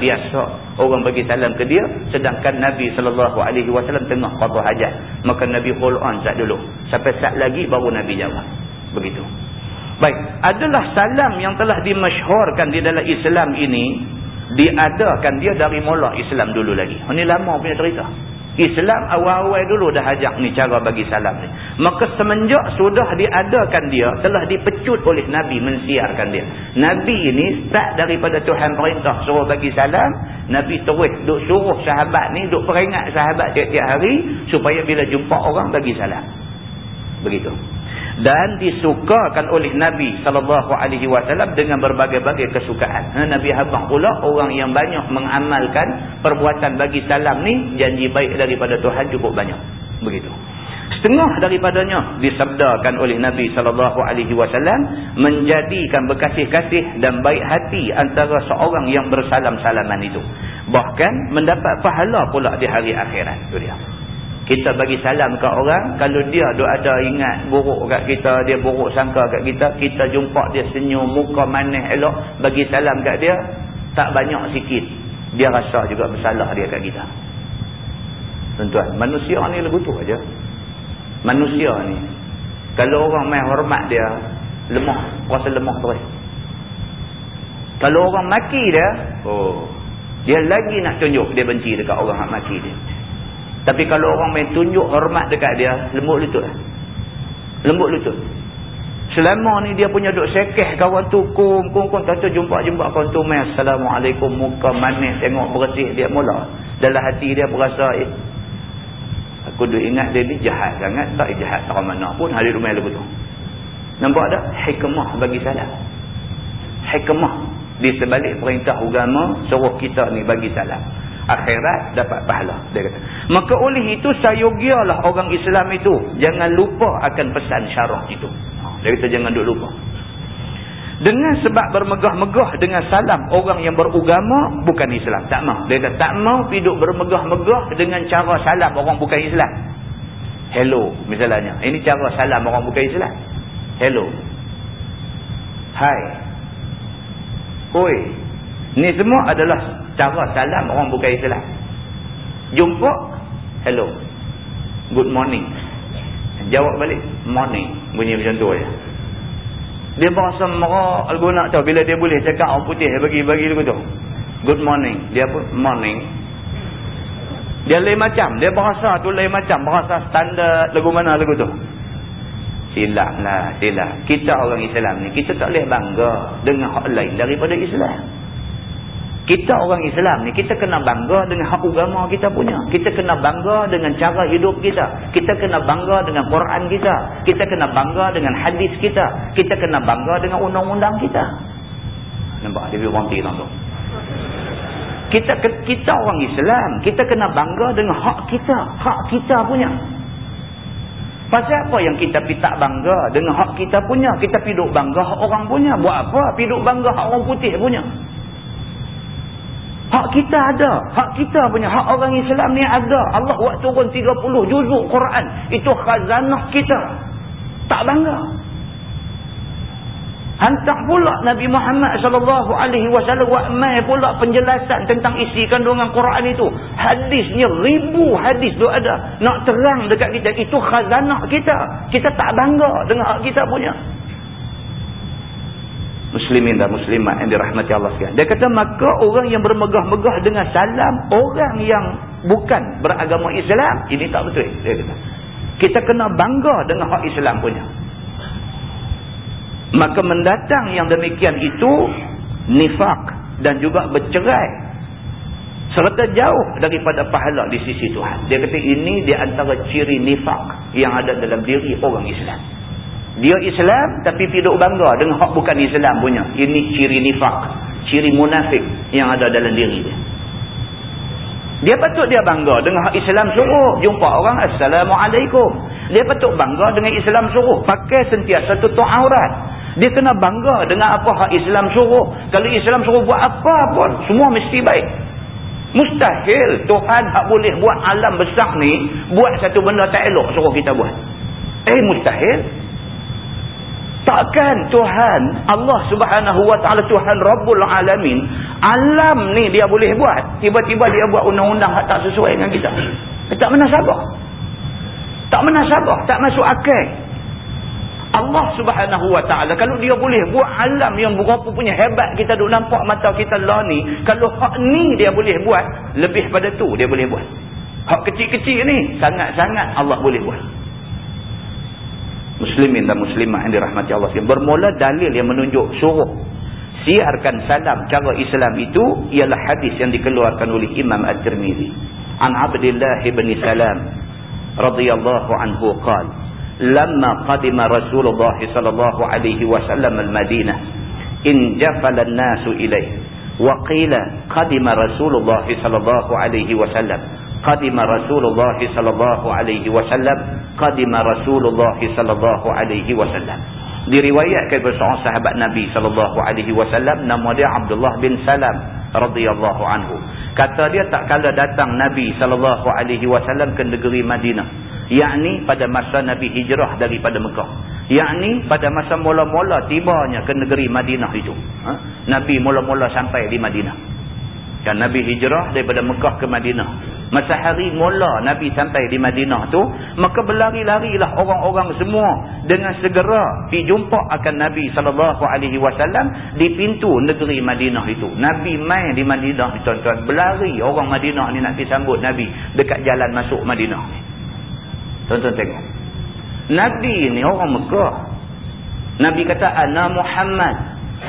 biasa orang bagi salam ke dia. Sedangkan Nabi SAW tengah qadha hajat. Maka Nabi hold on saat dulu. Sampai saat lagi baru Nabi jawab. Begitu. Baik, adalah salam yang telah dimasyhurkan di dalam Islam ini diadakan dia dari mula Islam dulu lagi. Ini lama punya cerita. Islam awal-awal dulu dah ajak ni cara bagi salam ni. Maka semenjak sudah diadakan dia, telah dipecut oleh Nabi mensiarkan dia. Nabi ini start daripada Tuhan perintah suruh bagi salam, Nabi terus duk suruh sahabat ni, duk peringat sahabat tiap-tiap hari supaya bila jumpa orang bagi salam. Begitu dan disukakan oleh Nabi SAW dengan berbagai-bagai kesukaan. Ha, Nabi Habang pula orang yang banyak mengamalkan perbuatan bagi salam ni janji baik daripada Tuhan cukup banyak. Begitu. Setengah daripadanya disabdakan oleh Nabi SAW menjadikan berkasih-kasih dan baik hati antara seorang yang bersalam-salaman itu. Bahkan mendapat pahala pula di hari akhirat. Itu dia kita bagi salam ke orang kalau dia ada ada ingat buruk kat kita dia buruk sangka kat kita kita jumpa dia senyum muka manis elok bagi salam kat dia tak banyak sikit. Dia rasa juga bersalah dia kat kita. Tuan-tuan manusia ni lagu tu aja. Manusia ni kalau orang main hormat dia lemah rasa lemah terus. Kalau orang maki dia oh dia lagi nak tunjuk dia benci dekat orang yang maki dia tapi kalau orang main tunjuk hormat dekat dia, lembut lutut. Lembut lutut. Selama ni dia punya duk sekeh kawan tu kum kum kum tak jumpa-jumpa kawan tu mai assalamualaikum muka manis tengok bersih dia mula. Dalam hati dia berasa eh aku duk ingat dia ni jahat sangat tak jahat tak mana pun hadir rumah lagu tu. Nampak tak hikmah bagi salam. Hikmah di sebalik perintah agama suruh kita ni bagi salam. Akhirat dapat pahala dia kata. Maka oleh itu sayogialah orang Islam itu jangan lupa akan pesan syarah itu. Dia kata jangan duk lupa. Dengan sebab bermegah-megah dengan salam orang yang berugama bukan Islam. Tak mau. Dia kata tak mau hidup bermegah-megah dengan cara salam orang bukan Islam. Hello misalnya. Ini cara salam orang bukan Islam. Hello. Hai. Oi. Ini semua adalah cara salam orang bukan Islam. Jumpa. Hello. Good morning. Jawab balik. Morning. Bunyi macam tu aja. Dia berasa marah Al-Guna tu. Bila dia boleh cakap orang putih bagi-bagi lagu tu. Good morning. Dia pun morning. Dia lain macam. Dia berasa tu lain macam. Berasa standar lagu mana lagu tu. Silap lah. Silap. Kita orang Islam ni. Kita tak boleh bangga dengan hak lain daripada Islam. Kita orang Islam ni, kita kena bangga dengan hak agama kita punya. Kita kena bangga dengan cara hidup kita. Kita kena bangga dengan Quran kita. Kita kena bangga dengan hadis kita. Kita kena bangga dengan undang-undang kita. Nampak? Dia berhenti tu. Kita kita orang Islam, kita kena bangga dengan hak kita. Hak kita punya. Pasal apa yang kita tak bangga dengan hak kita punya? Kita piduk bangga hak orang punya. Buat apa? Piduk bangga hak orang putih punya. Hak kita ada. Hak kita punya. Hak orang Islam ni ada. Allah buat turun 30 juzuk Quran. Itu khazanah kita. Tak bangga. Hantar pula Nabi Muhammad sallallahu alaihi wasallam mai pula penjelasan tentang isi kandungan Quran itu. Hadisnya ribu hadis tu ada. Nak terang dekat kita itu khazanah kita. Kita tak bangga dengan hak kita punya muslimin dan muslimat yang dirahmati Allah sekalian. Dia kata maka orang yang bermegah-megah dengan salam orang yang bukan beragama Islam ini tak betul dia kata. Kita kena bangga dengan hak Islam punya. Maka mendatang yang demikian itu nifak dan juga bercerai serta jauh daripada pahala di sisi Tuhan. Dia kata ini di antara ciri nifak yang ada dalam diri orang Islam. Dia Islam tapi tidak bangga dengan hak bukan Islam punya. Ini ciri nifak. Ciri munafik yang ada dalam diri dia. Dia patut dia bangga dengan hak Islam suruh. Jumpa orang Assalamualaikum. Dia patut bangga dengan Islam suruh. Pakai sentiasa tutup aurat. Dia kena bangga dengan apa hak Islam suruh. Kalau Islam suruh buat apa pun. Semua mesti baik. Mustahil Tuhan tak boleh buat alam besar ni. Buat satu benda tak elok suruh kita buat. Eh mustahil. Takkan Tuhan Allah subhanahu wa ta'ala Tuhan Rabbul Alamin Alam ni dia boleh buat. Tiba-tiba dia buat undang-undang tak sesuai dengan kita. Tak mana sabar. Tak mana sabar. Tak masuk akal. Allah subhanahu wa ta'ala Kalau dia boleh buat alam yang berapa punya hebat Kita duk nampak mata kita lah ni Kalau hak ni dia boleh buat Lebih pada tu dia boleh buat. Hak kecil-kecil ni Sangat-sangat Allah boleh buat muslimin dan muslimah yang dirahmati Allah. Bermula dalil yang menunjuk suruh siarkan salam cara Islam itu ialah hadis yang dikeluarkan oleh Imam At-Tirmizi. An Abdullah bin Salam radhiyallahu anhu qala lamma qadima Rasulullah sallallahu alaihi wasallam al-Madinah in jafala an-nas ilayhi wa qila qadima Rasulullah sallallahu alaihi wasallam qadima Rasulullah sallallahu alaihi wasallam. Qadima Rasulullah sallallahu alaihi wasallam. Diriwayatkan seorang sahabat Nabi sallallahu alaihi wasallam nama dia Abdullah bin Salam radhiyallahu anhu. Kata dia tak kala datang Nabi sallallahu alaihi wasallam ke negeri Madinah yakni pada masa Nabi hijrah daripada Mekah yakni pada masa mula-mula tibanya ke negeri Madinah itu. Ha? Nabi mula-mula sampai di Madinah. Kan Nabi hijrah daripada Mekah ke Madinah Masa hari mula Nabi sampai di Madinah tu, maka berlari-larilah orang-orang semua dengan segera pergi jumpa akan Nabi wasallam di pintu negeri Madinah itu. Nabi mai di Madinah tuan-tuan, berlari orang Madinah ni nak pergi sambut Nabi dekat jalan masuk Madinah ni. Tuan-tuan tengok. Nabi ni orang Mekah. Nabi kata ana Muhammad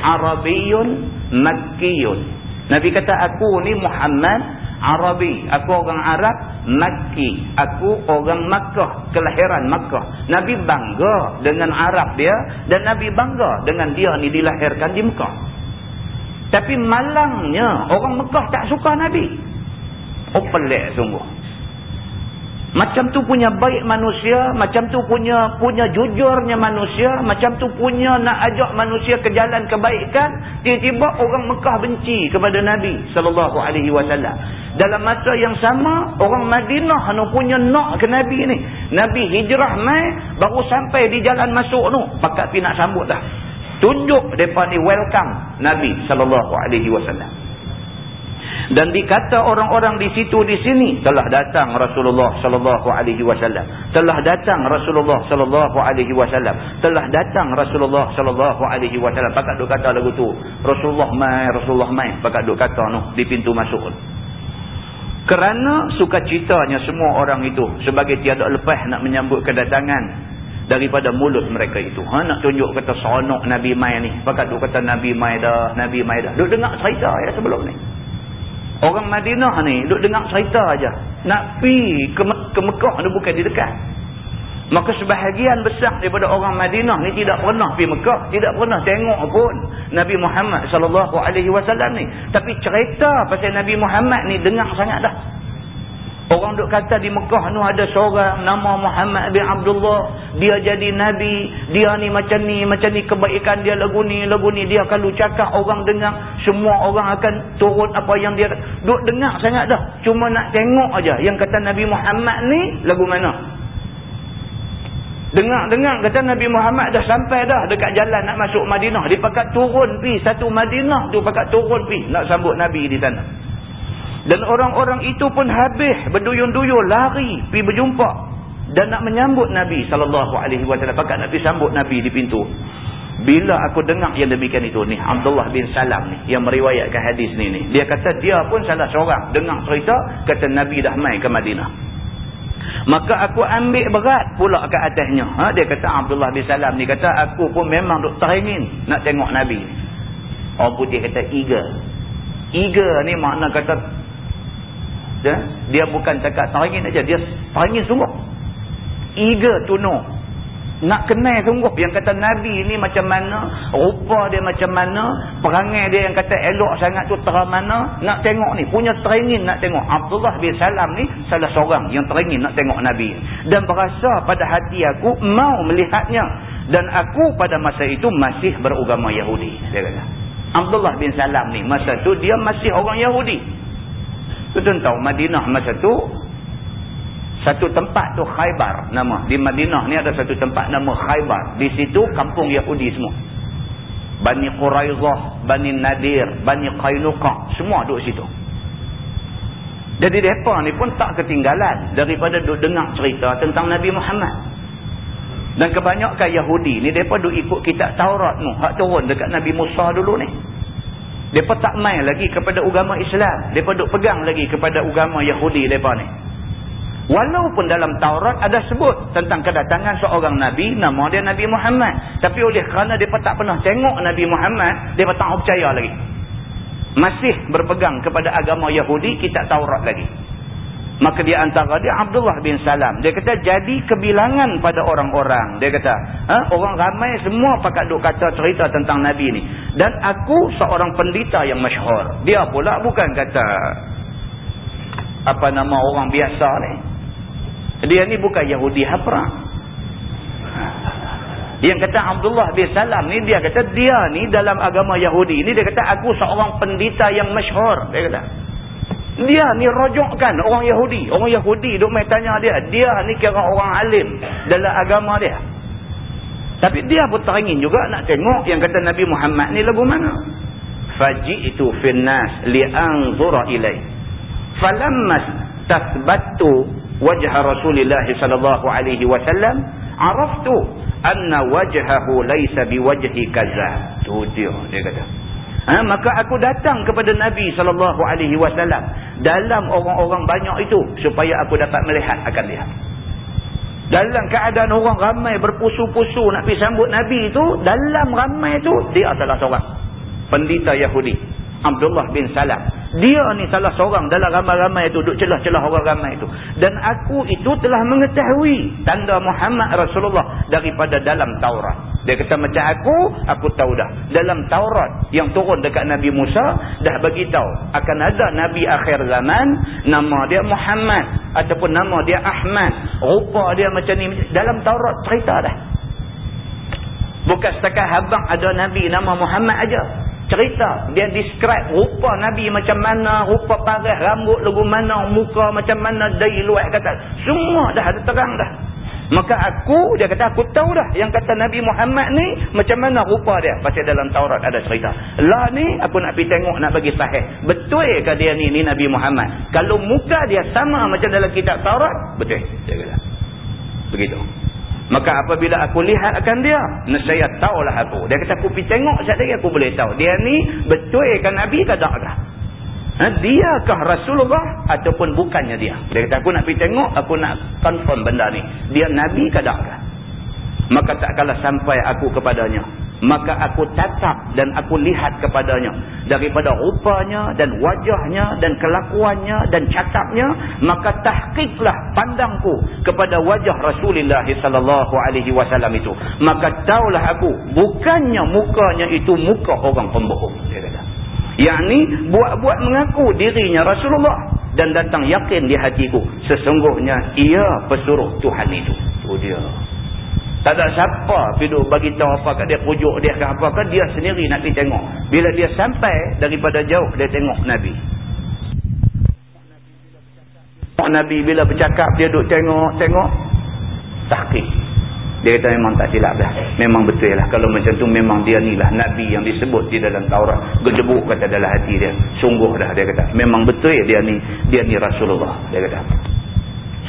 Arabiyun Makkiyun. Nabi kata aku ni Muhammad Arabi, aku orang Arab Makki, aku orang Makkah, kelahiran Makkah. Nabi bangga dengan Arab dia dan Nabi bangga dengan dia ni dilahirkan di Mekah. Tapi malangnya orang Mekah tak suka Nabi. Oh pelik sungguh. Macam tu punya baik manusia, macam tu punya punya jujurnya manusia, macam tu punya nak ajak manusia ke jalan kebaikan, tiba-tiba orang Mekah benci kepada Nabi sallallahu alaihi wasallam. Dalam masa yang sama, orang Madinah anu punya nak ke Nabi ni. Nabi hijrah mai baru sampai di jalan masuk tu, pakat pi nak sambut dah. Tunjuk depa ni welcome Nabi sallallahu alaihi wasallam. Dan dikata orang-orang di situ di sini telah datang Rasulullah sallallahu alaihi wasallam. Telah datang Rasulullah sallallahu alaihi wasallam. Telah datang Rasulullah sallallahu alaihi wasallam. Pakat duk kata lagu tu. Rasulullah mai, Rasulullah mai. Pakat duk kata noh di pintu masuk. Kerana sukacitanya semua orang itu sebagai tiada lepas nak menyambut kedatangan daripada mulut mereka itu. Ha nak tunjuk kata seronok Nabi mai ni. Pakat duk kata Nabi mai dah, Nabi mai dah. Duk dengar cerita ya sebelum ni. Orang Madinah ni duk dengar cerita aja. Nak pi ke, ke Mekah ni bukan di dekat. Maka sebahagian besar daripada orang Madinah ni tidak pernah pi Mekah, tidak pernah tengok pun Nabi Muhammad sallallahu alaihi wasallam ni. Tapi cerita pasal Nabi Muhammad ni dengar sangat dah. Orang duk kata di Mekah tu ada seorang nama Muhammad bin Abdullah. Dia jadi Nabi. Dia ni macam ni, macam ni kebaikan dia lagu ni, lagu ni. Dia kalau cakap orang dengar, semua orang akan turun apa yang dia... Duk dengar sangat dah. Cuma nak tengok aja yang kata Nabi Muhammad ni lagu mana. Dengar-dengar kata Nabi Muhammad dah sampai dah dekat jalan nak masuk Madinah. Dia pakat turun pi satu Madinah tu pakat turun pi nak sambut Nabi di sana. Dan orang-orang itu pun habis berduyun-duyun lari pergi berjumpa dan nak menyambut Nabi wasallam pakat nak pergi sambut Nabi di pintu. Bila aku dengar yang demikian itu ni Abdullah bin Salam ni yang meriwayatkan hadis ni ni dia kata dia pun salah seorang dengar cerita kata Nabi dah mai ke Madinah. Maka aku ambil berat pula ke atasnya. Ha? Dia kata Abdullah bin Salam ni kata aku pun memang duk teringin nak tengok Nabi. Orang putih kata eager. Eager ni makna kata dia, dia bukan cakap taringin aja dia taringin sungguh. Eager to know. Nak kenal sungguh. Yang kata Nabi ni macam mana rupa dia macam mana perangai dia yang kata elok sangat tu terang mana nak tengok ni. Punya teringin nak tengok. Abdullah bin Salam ni salah seorang yang teringin nak tengok Nabi. Dan berasa pada hati aku mau melihatnya. Dan aku pada masa itu masih beragama Yahudi. Dia kata Abdullah bin Salam ni masa tu dia masih orang Yahudi Tuan tahu Madinah masa tu satu tempat tu Khaybar nama. Di Madinah ni ada satu tempat nama Khaybar. Di situ kampung Yahudi semua. Bani Quraizah, Bani Nadir, Bani Qainuqa, semua duduk situ. Jadi mereka ni pun tak ketinggalan daripada duduk dengar cerita tentang Nabi Muhammad. Dan kebanyakan Yahudi ni mereka duduk ikut kitab Taurat tu. Hak turun dekat Nabi Musa dulu ni. Mereka tak main lagi kepada agama Islam. Mereka duk pegang lagi kepada agama Yahudi mereka ni. Walaupun dalam Taurat ada sebut tentang kedatangan seorang Nabi, nama dia Nabi Muhammad. Tapi oleh kerana mereka tak pernah tengok Nabi Muhammad, mereka tak percaya lagi. Masih berpegang kepada agama Yahudi, kita Taurat lagi. Maka dia antara dia Abdullah bin Salam. Dia kata jadi kebilangan pada orang-orang. Dia kata ha? orang ramai semua pakat duk kata cerita tentang Nabi ni. Dan aku seorang pendeta yang masyhur. Dia pula bukan kata apa nama orang biasa ni. Dia ni bukan Yahudi Hapra. Yang kata Abdullah bin Salam ni dia kata dia ni dalam agama Yahudi ni dia kata aku seorang pendeta yang masyhur. Dia kata dia ni rojokkan orang Yahudi. Orang Yahudi duk main tanya dia. Dia ni kira orang alim dalam agama dia. Tapi dia pun teringin juga nak tengok yang kata Nabi Muhammad ni lagu mana. Faji'tu finnas li'anzura ilai. Falammas tathbattu wajah Rasulullah sallallahu alaihi wasallam araftu anna wajhahu laysa biwajhi kaza. Tu dia dia kata. Ha, maka aku datang kepada Nabi SAW dalam orang-orang banyak itu supaya aku dapat melihat akan dia. Dalam keadaan orang ramai berpusu-pusu nak pergi sambut Nabi itu, dalam ramai itu, dia salah seorang. Pendita Yahudi. Abdullah bin Salam. Dia ni salah seorang dalam ramai-ramai itu. Duduk celah-celah orang ramai itu. Dan aku itu telah mengetahui tanda Muhammad Rasulullah daripada dalam Taurat. Dia kata macam aku, aku tahu dah. Dalam Taurat yang turun dekat Nabi Musa, dah bagi tahu akan ada Nabi akhir zaman, nama dia Muhammad. Ataupun nama dia Ahmad. Rupa dia macam ni. Dalam Taurat cerita dah. Bukan setakat habang ada Nabi nama Muhammad aja cerita. Dia describe rupa Nabi macam mana rupa parah rambut lagu mana muka macam mana dari luar kata semua dah ada terang dah. Maka aku dia kata aku tahu dah yang kata Nabi Muhammad ni macam mana rupa dia. Pasal dalam Taurat ada cerita. Lah ni aku nak pergi tengok nak bagi sahih. Betul ke dia ni ni Nabi Muhammad? Kalau muka dia sama macam dalam kitab Taurat betul. Dia kata begitu Maka apabila aku lihat akan dia, nescaya tahulah aku. Dia kata aku pergi tengok sekejap lagi aku boleh tahu. Dia ni betul kan Nabi ke tak kah? Ha, diakah Rasulullah ataupun bukannya dia? Dia kata aku nak pergi tengok, aku nak confirm benda ni. Dia Nabi ke tak kah? Maka tak kalah sampai aku kepadanya maka aku tatap dan aku lihat kepadanya. Daripada rupanya dan wajahnya dan kelakuannya dan cakapnya maka tahqiqlah pandangku kepada wajah Rasulullah sallallahu alaihi wasallam itu. Maka taulah aku bukannya mukanya itu muka orang pembohong. Dia kata. Yakni buat-buat mengaku dirinya Rasulullah dan datang yakin di hatiku sesungguhnya ia pesuruh Tuhan itu. Oh dia tak ada siapa pergi bagi tahu apa kat dia, pujuk dia ke apa ke, dia sendiri nak pergi tengok. Bila dia sampai daripada jauh, dia tengok Nabi. Nabi bila bercakap, dia duduk tengok, tengok. Tahkik. Dia kata memang tak silap dah. Memang betul lah. Kalau macam tu memang dia ni lah Nabi yang disebut di dalam Taurat. Gejebuk kata dalam hati dia. Sungguh dah dia kata. Memang betul dia ni, dia ni Rasulullah. Dia kata.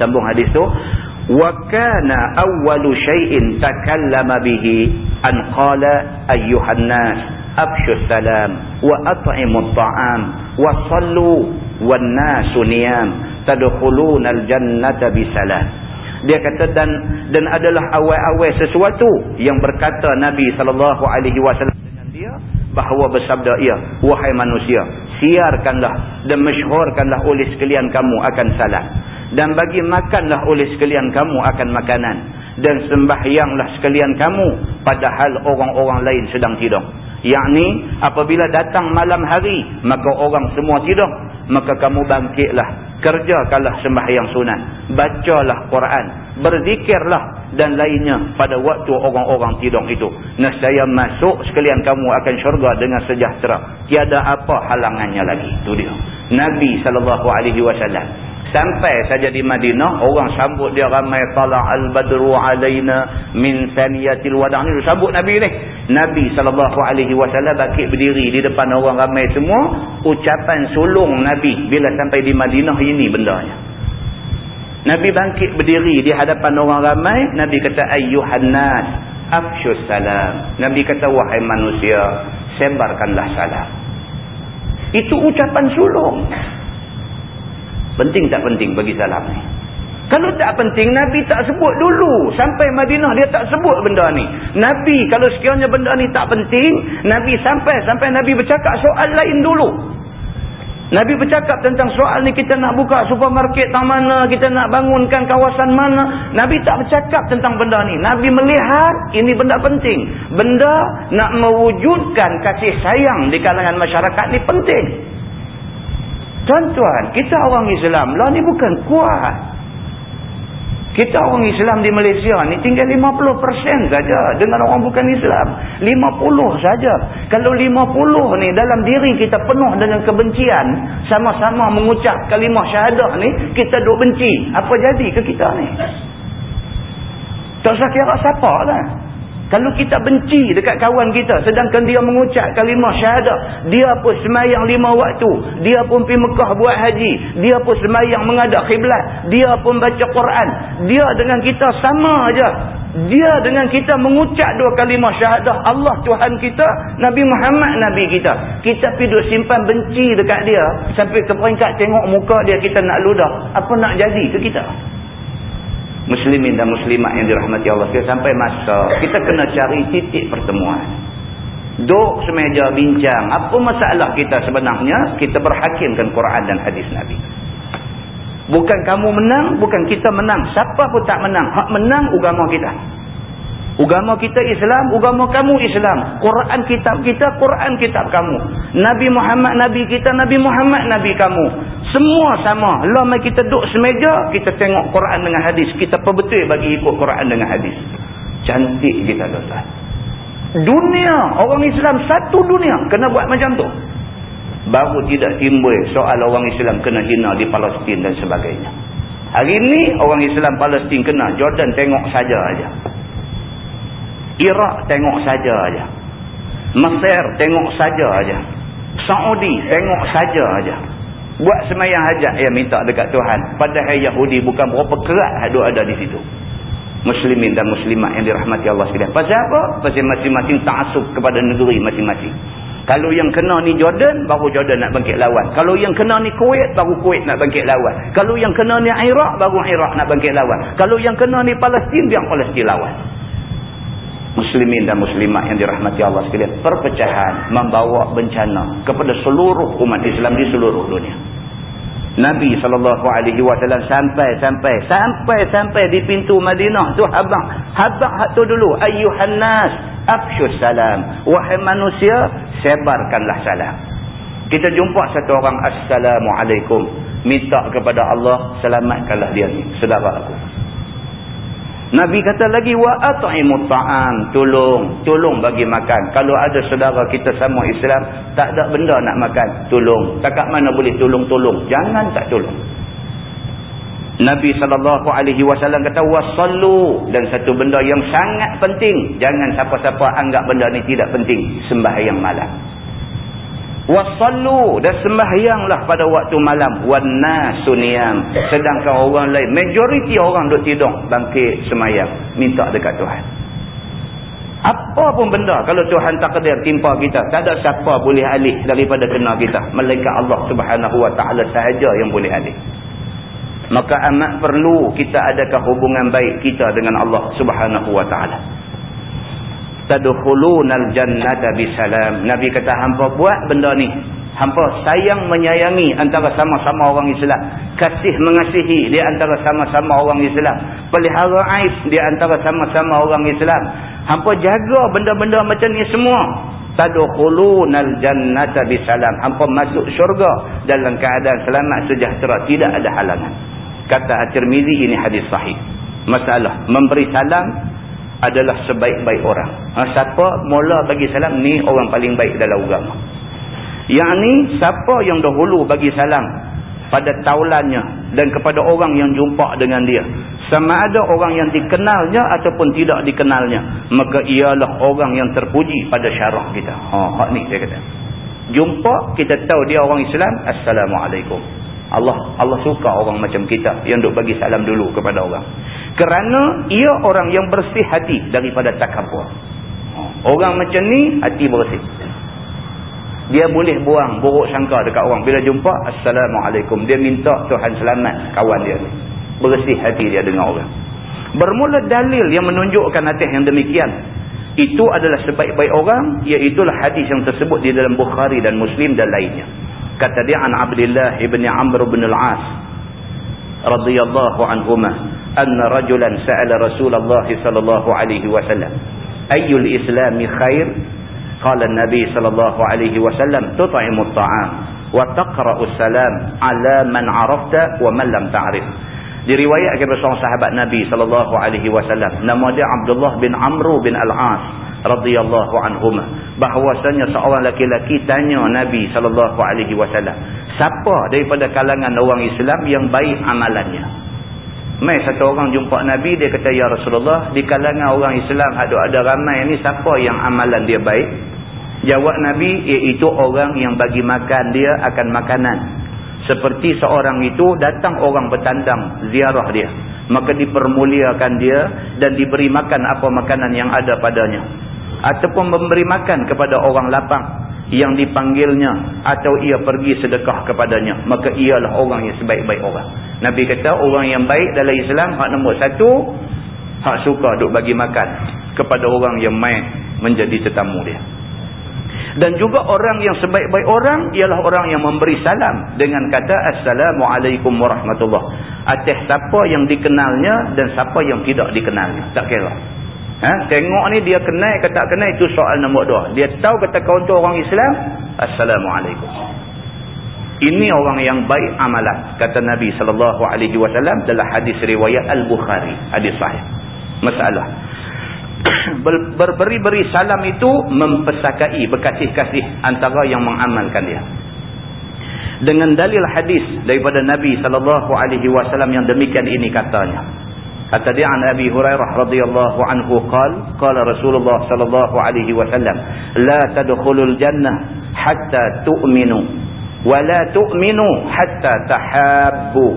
Sambung hadis tu wa kana awwalu syai'in takallama وَكَانَ أَوَّلُ شَيْءٍ تَكَلَّمَ بِهِ أَنْ قَالَ أَيُّهَا النَّاسِ أَبْشُ السَّلَامِ وَأَطْعِمُ الطَّعَامِ وَصَلُّوا وَالنَّاسُ نِيَامِ تَدْخُلُونَ الْجَنَّةَ بِسَلَامِ dia kata dan dan adalah awal-awal sesuatu yang berkata Nabi sallallahu alaihi wasallam dengan dia bahawa bersabda ia wahai manusia siarkanlah dan masyhurkanlah oleh sekalian kamu akan salat dan bagi makanlah oleh sekalian kamu akan makanan. Dan sembahyanglah sekalian kamu padahal orang-orang lain sedang tidur. Yakni apabila datang malam hari maka orang semua tidur. Maka kamu bangkitlah kerjakanlah sembahyang sunat. Bacalah Quran berzikirlah dan lainnya pada waktu orang-orang tidur itu. Nescaya masuk sekalian kamu akan syurga dengan sejahtera. Tiada apa halangannya lagi. Itu dia. Nabi wasallam Sampai saja di Madinah, orang sambut dia ramai. Tala al-badru alaina min saniyatil wadah. Ni sambut Nabi ni. Nabi SAW bakit berdiri di depan orang ramai semua. Ucapan sulung Nabi bila sampai di Madinah ini bendanya. Nabi bangkit berdiri di hadapan orang ramai. Nabi kata, Ayyuhan nas, afsyus salam. Nabi kata, wahai manusia, sebarkanlah salam. Itu ucapan sulung. Penting tak penting bagi salam ni? Kalau tak penting, Nabi tak sebut dulu. Sampai Madinah dia tak sebut benda ni. Nabi kalau sekiranya benda ni tak penting, Nabi sampai sampai Nabi bercakap soal lain dulu. Nabi bercakap tentang soal ni kita nak buka supermarket tang mana, kita nak bangunkan kawasan mana. Nabi tak bercakap tentang benda ni. Nabi melihat ini benda penting. Benda nak mewujudkan kasih sayang di kalangan masyarakat ni penting. Tuan-tuan, kita orang Islam lah ni bukan kuat. Kita orang Islam di Malaysia ni tinggal 50% saja dengan orang bukan Islam. 50 saja. Kalau 50 ni dalam diri kita penuh dengan kebencian, sama-sama mengucap kalimah syahadah ni, kita duk benci. Apa jadi ke kita ni? Tak usah kira siapa lah. Kalau kita benci dekat kawan kita sedangkan dia mengucap kalimah syahadah, dia pun semayang lima waktu, dia pun pergi Mekah buat haji, dia pun semayang menghadap khiblat, dia pun baca Quran, dia dengan kita sama aja. Dia dengan kita mengucap dua kalimah syahadah Allah Tuhan kita, Nabi Muhammad Nabi kita. Kita pergi simpan benci dekat dia sampai ke peringkat tengok muka dia kita nak ludah. Apa nak jadi ke kita? Muslimin dan muslimat yang dirahmati Allah sampai masa kita kena cari titik pertemuan duk semeja bincang apa masalah kita sebenarnya kita berhakimkan Quran dan hadis Nabi bukan kamu menang bukan kita menang siapa pun tak menang hak menang agama kita Ugama kita Islam, ugama kamu Islam. Quran kitab kita, Quran kitab kamu. Nabi Muhammad Nabi kita, Nabi Muhammad Nabi kamu. Semua sama. Lama kita duduk semeja, kita tengok Quran dengan hadis. Kita perbetul bagi ikut Quran dengan hadis. Cantik kita tuan Dunia, orang Islam satu dunia kena buat macam tu. Baru tidak timbul soal orang Islam kena hina di Palestin dan sebagainya. Hari ini orang Islam Palestin kena, Jordan tengok saja aja. Iraq tengok saja aja. Mesir tengok saja aja. Saudi tengok saja aja. Buat semayang hajat yang minta dekat Tuhan. Padahal Yahudi bukan berapa kerat ada di situ. Muslimin dan muslimat yang dirahmati Allah sekalian. Pasal apa? Pasal masing-masing ta'asub kepada negeri masing-masing. Kalau yang kena ni Jordan, baru Jordan nak bangkit lawan. Kalau yang kena ni Kuwait, baru Kuwait nak bangkit lawan. Kalau yang kena ni Iraq, baru Iraq nak bangkit lawan. Kalau yang kena ni Palestin, biar Palestin lawan muslimin dan muslimat yang dirahmati Allah sekalian perpecahan membawa bencana kepada seluruh umat Islam di seluruh dunia. Nabi SAW sampai sampai sampai sampai di pintu Madinah tu habang habang tu dulu. Ayyuhan nas salam. Wahai manusia sebarkanlah salam. Kita jumpa satu orang assalamualaikum. Minta kepada Allah selamatkanlah dia ni. Saudara aku Nabi kata lagi wa at'imut ta'am, tolong, tolong bagi makan. Kalau ada saudara kita sama Islam tak ada benda nak makan, tolong. Takat mana boleh tolong-tolong? Jangan tak tolong. Nabi sallallahu alaihi wasallam kata wasallu dan satu benda yang sangat penting, jangan siapa-siapa anggap benda ni tidak penting, sembahyang malam wasallu dan sembahyanglah pada waktu malam. Wannasu niyam. Sedangkan orang lain majoriti orang duk tidur bangkit sembahyang minta dekat Tuhan. Apa pun benda kalau Tuhan takdir timpa kita tak ada siapa boleh alih daripada kena kita. Malaikat Allah Subhanahu wa taala sahaja yang boleh alih maka amat perlu kita adakan hubungan baik kita dengan Allah Subhanahu wa taala tadkhulunal jannata bisalam. Nabi kata hangpa buat benda ni. Hangpa sayang menyayangi antara sama-sama orang Islam. Kasih mengasihi di antara sama-sama orang Islam. Pelihara aib di antara sama-sama orang Islam. Hangpa jaga benda-benda macam ni semua. Tadkhulunal jannata bisalam. Hangpa masuk syurga dalam keadaan selamat sejahtera. Tidak ada halangan. Kata at-Tirmizi ini hadis sahih. Masalah memberi salam adalah sebaik-baik orang. Ha, siapa mula bagi salam ni orang paling baik dalam agama. Yang ni siapa yang dahulu bagi salam pada taulannya dan kepada orang yang jumpa dengan dia. Sama ada orang yang dikenalnya ataupun tidak dikenalnya. Maka ialah orang yang terpuji pada syarah kita. Ha, ni saya kata. Jumpa kita tahu dia orang Islam. Assalamualaikum. Allah Allah suka orang macam kita yang duk bagi salam dulu kepada orang. Kerana ia orang yang bersih hati daripada takabur. Orang macam ni hati bersih. Dia boleh buang buruk sangka dekat orang. Bila jumpa, Assalamualaikum. Dia minta Tuhan selamat kawan dia ni. Bersih hati dia dengan orang. Bermula dalil yang menunjukkan hati yang demikian. Itu adalah sebaik-baik orang. Iaitulah hadis yang tersebut di dalam Bukhari dan Muslim dan lainnya kata dia an Abdullah ibn Amr bin al-As radhiyallahu anhuma anna rajulan sa'ala Rasulullah sallallahu alaihi wasallam ayyul islam khair qala an-nabi sallallahu alaihi wasallam tut'imu at-ta'am wa taqra'u as-salam ala man 'arafta wa man lam ta'rif diriwayatkan kepada seorang sahabat Nabi sallallahu alaihi wasallam. Nama dia Abdullah bin Amr bin al-As radhiyallahu anhuma bahwasanya seorang laki-laki tanya Nabi sallallahu alaihi wasallam siapa daripada kalangan orang Islam yang baik amalannya mai satu orang jumpa Nabi dia kata ya Rasulullah di kalangan orang Islam ada ada ramai ni siapa yang amalan dia baik? Jawab Nabi iaitu orang yang bagi makan dia akan makanan. Seperti seorang itu datang orang bertandang ziarah dia. Maka dipermuliakan dia dan diberi makan apa makanan yang ada padanya. Ataupun memberi makan kepada orang lapang yang dipanggilnya atau ia pergi sedekah kepadanya maka ialah orang yang sebaik-baik orang Nabi kata orang yang baik dalam Islam hak nombor satu hak suka duk bagi makan kepada orang yang main menjadi tetamu dia. Dan juga orang yang sebaik-baik orang ialah orang yang memberi salam dengan kata Assalamualaikum warahmatullahi Atas siapa yang dikenalnya dan siapa yang tidak dikenalnya. Tak kira. Ha? Tengok ni dia kenal ke tak kenal itu soal nombor dua. Dia tahu kata kau untuk orang Islam. Assalamualaikum. Ini orang yang baik amalan. Kata Nabi SAW dalam hadis riwayat Al-Bukhari. Hadis sahih. Masalah. Berberi-beri salam itu mempesakai, berkasih-kasih antara yang mengamalkan dia. Dengan dalil hadis daripada Nabi SAW yang demikian ini katanya. Kata dia an Abi Hurairah radhiyallahu anhu qal qala Rasulullah sallallahu alaihi wasallam la tadkhulul jannah hatta tu'minu wa la tu'minu hatta tahabbu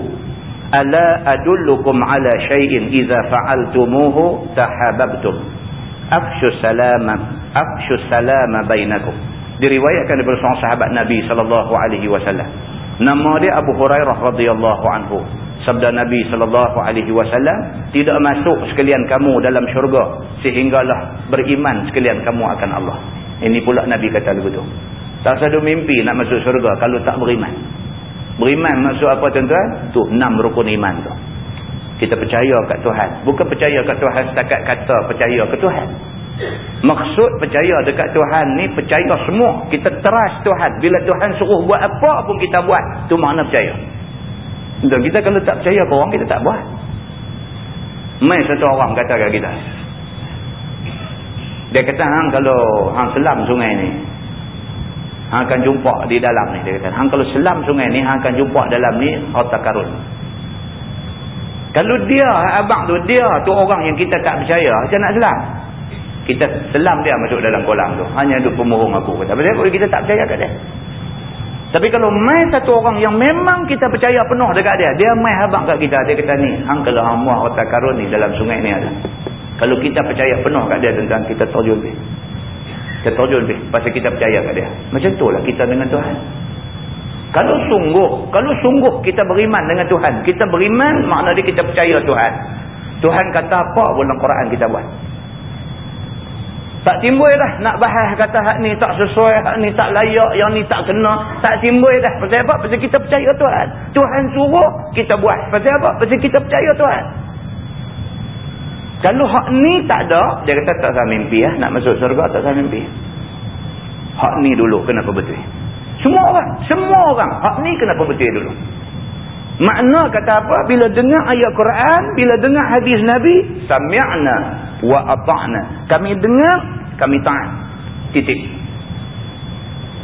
ala adullukum ala shay'in idza fa'altumuhu tahabbtum afshu salama afshu salama bainakum diriwayatkan daripada seorang sahabat Nabi sallallahu alaihi wasallam. Nama dia Abu Hurairah radhiyallahu anhu sabda Nabi sallallahu alaihi wasallam tidak masuk sekalian kamu dalam syurga sehinggalah beriman sekalian kamu akan Allah. Ini pula Nabi kata begitu. Tak sadu mimpi nak masuk syurga kalau tak beriman. Beriman maksud apa tuan-tuan? Tu enam rukun iman tu. Kita percaya kat Tuhan. Bukan percaya kat Tuhan setakat kata percaya ke Tuhan. Maksud percaya dekat Tuhan ni percaya semua. Kita trust Tuhan. Bila Tuhan suruh buat apa pun kita buat. Tu makna percaya. Dan kita kalau tak percaya ke orang, kita tak buat. Mai satu orang kata kat kita. Dia kata, hang kalau hang selam sungai ni, hang akan jumpa di dalam ni. Dia kata, hang kalau selam sungai ni, hang akan jumpa dalam ni, harta karun. Kalau dia, abang tu, dia tu orang yang kita tak percaya, macam nak selam? Kita selam dia masuk dalam kolam tu. Hanya duduk pemurung aku. Kata, kita tak percaya kat dia. Tapi kalau mai satu orang yang memang kita percaya penuh dekat dia, dia mai habaq kat kita, dia kata ni, hang kalau hang muah otak karun ni dalam sungai ni ada. Kalau kita percaya penuh kat dia tentang kita terjun dia. Kita terjun dia, pasal kita percaya kat dia. Macam itulah kita dengan Tuhan. Kalau sungguh, kalau sungguh kita beriman dengan Tuhan, kita beriman makna dia kita percaya Tuhan. Tuhan kata apa pun dalam Quran kita buat. Tak timbul dah nak bahas kata hak ni tak sesuai, hak ni tak layak, yang ni tak kena. Tak timbul dah. Pasal apa? Pasal kita percaya Tuhan. Tuhan suruh kita buat. Pasal apa? Pasal kita percaya Tuhan. Kalau hak ni tak ada, dia kata tak sah mimpi ya. Nak masuk surga tak sah mimpi. Hak ni dulu kenapa betul? Semua orang. Semua orang. Hak ni kenapa betul dulu? Makna kata apa? Bila dengar ayat Quran, bila dengar hadis Nabi, sami'na wa ata'na. Kami dengar, kami taat. Titik.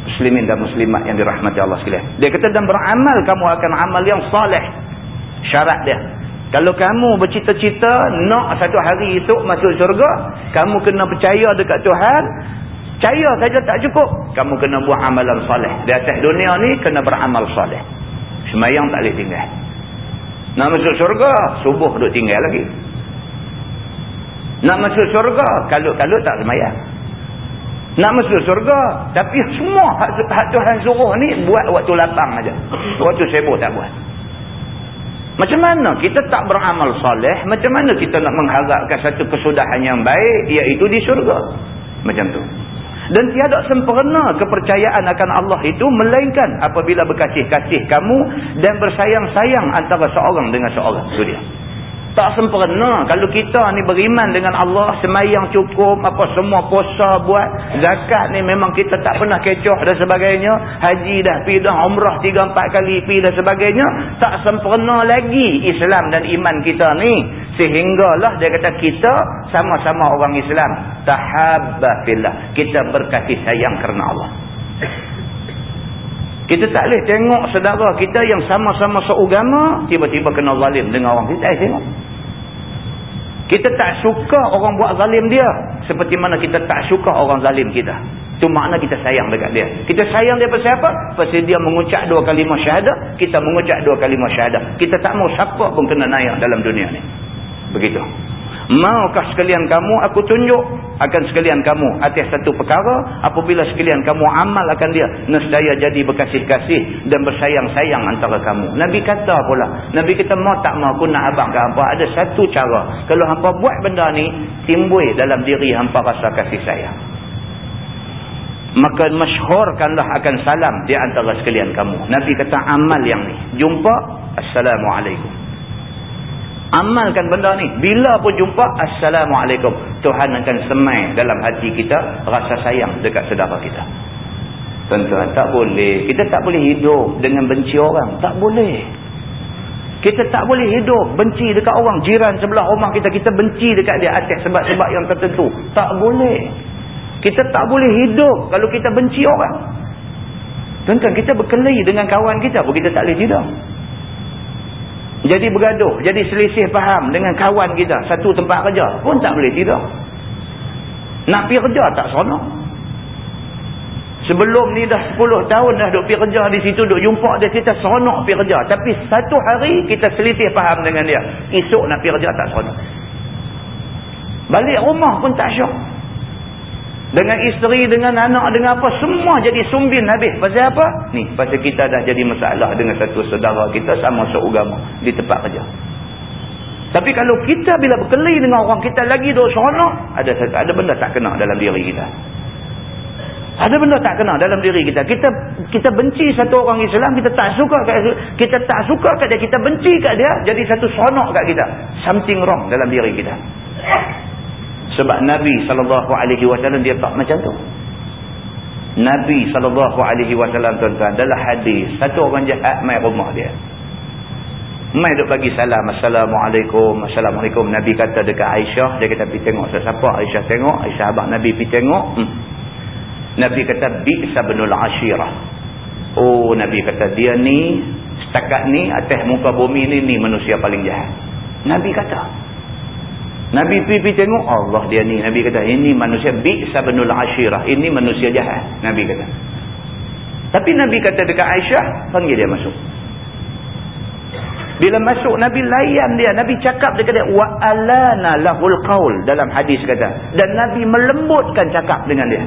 Muslimin dan muslimat yang dirahmati Allah sekalian. Dia kata dan beramal kamu akan amal yang saleh. Syarat dia. Kalau kamu bercita-cita nak satu hari itu masuk syurga, kamu kena percaya dekat Tuhan. Percaya saja tak cukup. Kamu kena buat amalan saleh. Di atas dunia ni kena beramal saleh. Semayang tak boleh tinggal. Nak masuk syurga, subuh duduk tinggal lagi. Nak masuk syurga, kalut-kalut tak semayang. Nak masuk syurga, tapi semua hak, Tuhan suruh ni buat waktu lapang aja. Waktu sibuk tak buat. Macam mana kita tak beramal soleh, macam mana kita nak mengharapkan satu kesudahan yang baik, iaitu di syurga. Macam tu. Dan tiada sempurna kepercayaan akan Allah itu melainkan apabila berkasih-kasih kamu dan bersayang-sayang antara seorang dengan seorang. Itu dia. Tak sempurna. Kalau kita ni beriman dengan Allah, semayang cukup, apa semua puasa buat, zakat ni memang kita tak pernah kecoh dan sebagainya, haji dah pi dah, umrah tiga empat kali pi dan sebagainya, tak sempurna lagi Islam dan iman kita ni. Sehinggalah dia kata kita sama-sama orang Islam. Tahabbafillah. Kita berkasih sayang kerana Allah. Kita tak boleh tengok saudara kita yang sama-sama seugama, tiba-tiba kena zalim dengan orang. Kita tak tengok. Kita tak suka orang buat zalim dia. Seperti mana kita tak suka orang zalim kita. Itu makna kita sayang dekat dia. Kita sayang dia pasal apa? Pasal dia mengucap dua kalimah syahadah. Kita mengucap dua kalimah syahadah. Kita tak mau siapa pun kena naik dalam dunia ni. Begitu. Maukah sekalian kamu aku tunjuk akan sekalian kamu atas satu perkara? Apabila sekalian kamu amal akan dia nescaya jadi berkasih-kasih dan bersayang-sayang antara kamu. Nabi kata pula Nabi kita mau tak mau aku nak abang ke hampa? Ada satu cara. Kalau hampa buat benda ni timbul dalam diri hampa rasa kasih sayang. Maka masyhurkanlah akan salam di antara sekalian kamu. Nabi kata amal yang ni. Jumpa. Assalamualaikum amalkan benda ni. Bila pun jumpa Assalamualaikum. Tuhan akan semai dalam hati kita rasa sayang dekat saudara kita. Tuan-tuan tak boleh. Kita tak boleh hidup dengan benci orang. Tak boleh. Kita tak boleh hidup benci dekat orang. Jiran sebelah rumah kita kita benci dekat dia. Atas sebab-sebab yang tertentu. Tak boleh. Kita tak boleh hidup kalau kita benci orang. Tuan-tuan kita berkelahi dengan kawan kita pun kita tak boleh hidup jadi bergaduh, jadi selisih faham dengan kawan kita satu tempat kerja pun tak boleh tidur. Nak pergi kerja tak seronok. Sebelum ni dah 10 tahun dah duk pergi kerja di situ duk jumpa dia kita seronok pergi kerja tapi satu hari kita selisih faham dengan dia. Esok nak pergi kerja tak seronok. Balik rumah pun tak syok. Dengan isteri, dengan anak, dengan apa. Semua jadi sumbin habis. Pasal apa? Ni, pasal kita dah jadi masalah dengan satu saudara kita sama seugama di tempat kerja. Tapi kalau kita bila berkeli dengan orang kita lagi duduk seronok, ada ada benda tak kena dalam diri kita. Ada benda tak kena dalam diri kita. Kita kita benci satu orang Islam, kita tak suka kat kita tak suka kat dia, kita benci kat dia, jadi satu seronok kat kita. Something wrong dalam diri kita. Sebab Nabi SAW dia tak macam tu. Nabi SAW tuan-tuan adalah hadis. Satu orang jahat main rumah dia. Main duk bagi salam. Assalamualaikum. Assalamualaikum. Nabi kata dekat Aisyah. Dia kata pergi tengok siapa. Aisyah tengok. Aisyah abang Nabi pergi tengok. Hmm. Nabi kata bi'sa benul ashirah. Oh Nabi kata dia ni setakat ni atas muka bumi ni ni manusia paling jahat. Nabi kata. Nabi pergi tengok Allah dia ni. Nabi kata ini manusia bi'sa benul ashirah. Ini manusia jahat. Nabi kata. Tapi Nabi kata dekat Aisyah. Panggil dia masuk. Bila masuk Nabi layan dia. Nabi cakap dia. Wa alana lahul qawl. Dalam hadis kata. Dan Nabi melembutkan cakap dengan dia.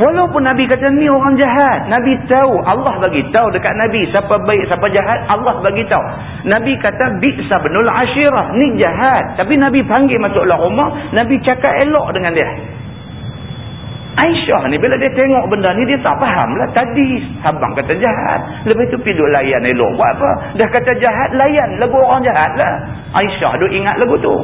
Walaupun Nabi kata ni orang jahat. Nabi tahu. Allah bagi tahu dekat Nabi. Siapa baik, siapa jahat. Allah bagi tahu. Nabi kata bi'sa benul ashirah. Ni jahat. Tapi Nabi panggil masuklah rumah. Nabi cakap elok dengan dia. Aisyah ni bila dia tengok benda ni dia tak faham lah. Tadi abang kata jahat. Lepas tu pergi layan elok. Buat apa? Dah kata jahat layan. Lagu orang jahat lah. Aisyah duk ingat lagu tu.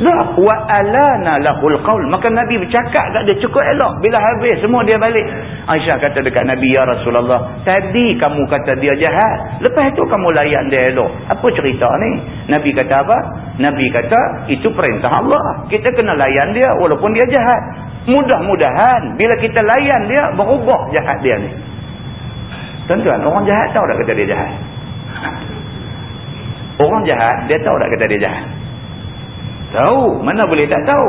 Lah wa alana lahul qaul. Maka Nabi bercakap kat dia cukup elok. Bila habis semua dia balik. Aisyah kata dekat Nabi ya Rasulullah, tadi kamu kata dia jahat. Lepas tu kamu layan dia elok. Apa cerita ni? Nabi kata apa? Nabi kata itu perintah Allah. Kita kena layan dia walaupun dia jahat. Mudah-mudahan bila kita layan dia berubah jahat dia ni. Tuan-tuan, orang jahat tahu tak kata dia jahat? Orang jahat, dia tahu tak kata dia jahat? Tahu. Mana boleh tak tahu.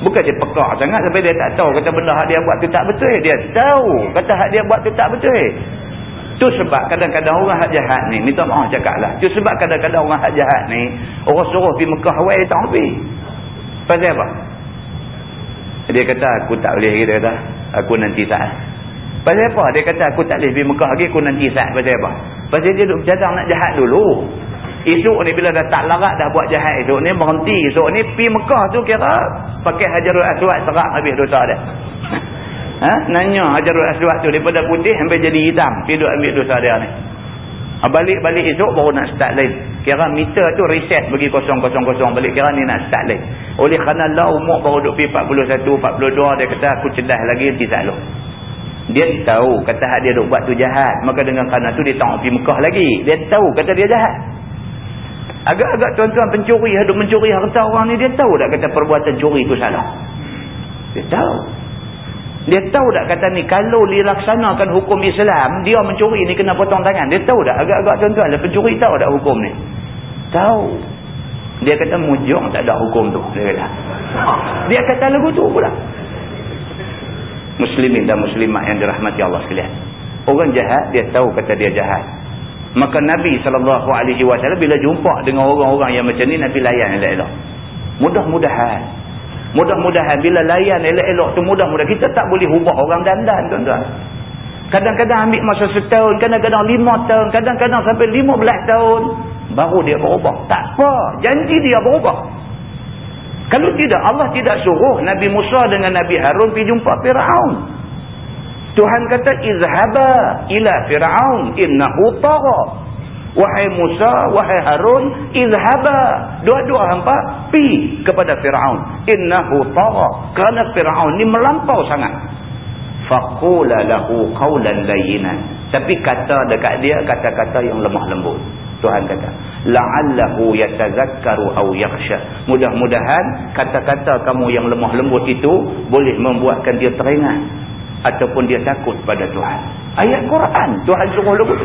Bukan dia pekak sangat sampai dia tak tahu. Kata benda hak dia buat tu tak betul. Dia tahu. Kata hak dia buat tu tak betul. Tu sebab kadang-kadang orang hak jahat ni. Minta maaf cakap lah. Tu sebab kadang-kadang orang hak jahat ni. Orang suruh pergi Mekah awal dia tak pergi. Pasal apa? Dia kata aku tak boleh. Dia kata aku nanti saat. Pasal apa? Dia kata aku tak boleh pergi Mekah lagi. Aku nanti saat. Pasal apa? Pasal dia duduk bercadang nak jahat dulu. Esok ni bila dah tak larat dah buat jahat esok ni berhenti esok ni pi Mekah tu kira pakai Hajarul Aswad serak habis dosa dia. Ha? Nanya Hajarul Aswad tu daripada putih sampai jadi hitam pi duk ambil dosa dia ni. Ha, balik-balik esok baru nak start lain. Kira meter tu reset bagi kosong-kosong-kosong balik kira ni nak start lain. Oleh kerana lah umur baru duk pi 41, 42 dia kata aku cedah lagi nanti tak lalu. Dia tahu kata dia duk buat tu jahat. Maka dengan kerana tu dia tak pergi Mekah lagi. Dia tahu kata dia jahat. Agak-agak tuan-tuan pencuri, ada mencuri harta orang ni, dia tahu tak kata perbuatan curi itu salah? Dia tahu. Dia tahu tak kata ni, kalau dilaksanakan hukum Islam, dia mencuri ni kena potong tangan. Dia tahu tak? Agak-agak tuan-tuan, pencuri tahu tak hukum ni? Tahu. Dia kata mujung tak ada hukum tu. Dia kata. Dia kata lagu tu pula. Muslimin dan muslimat yang dirahmati Allah sekalian. Orang jahat, dia tahu kata dia jahat. Maka Nabi SAW bila jumpa dengan orang-orang yang macam ni, Nabi layan elok-elok. Mudah-mudahan. Mudah-mudahan bila layan elok-elok tu mudah-mudahan. Kita tak boleh ubah orang dandan tuan-tuan. Kadang-kadang ambil masa setahun, kadang-kadang lima tahun, kadang-kadang sampai lima belas tahun. Baru dia berubah. Tak apa. Janji dia berubah. Kalau tidak, Allah tidak suruh Nabi Musa dengan Nabi Harun pergi jumpa Fir'aun. Tuhan kata, Izhaba ila Fir'aun innahu tara. Wahai Musa, wahai Harun, izhaba. Dua-dua hampa, pi kepada Fir'aun. Innahu tara. Kerana Fir'aun ni melampau sangat. Faqula lahu qawlan layinan. Tapi kata dekat dia, kata-kata yang lemah lembut. Tuhan kata la'allahu yatazakkaru aw yakhsha mudah-mudahan kata-kata kamu yang lemah lembut itu boleh membuatkan dia teringat ataupun dia takut pada Tuhan. Ayat Quran. Tuhan suruh lembut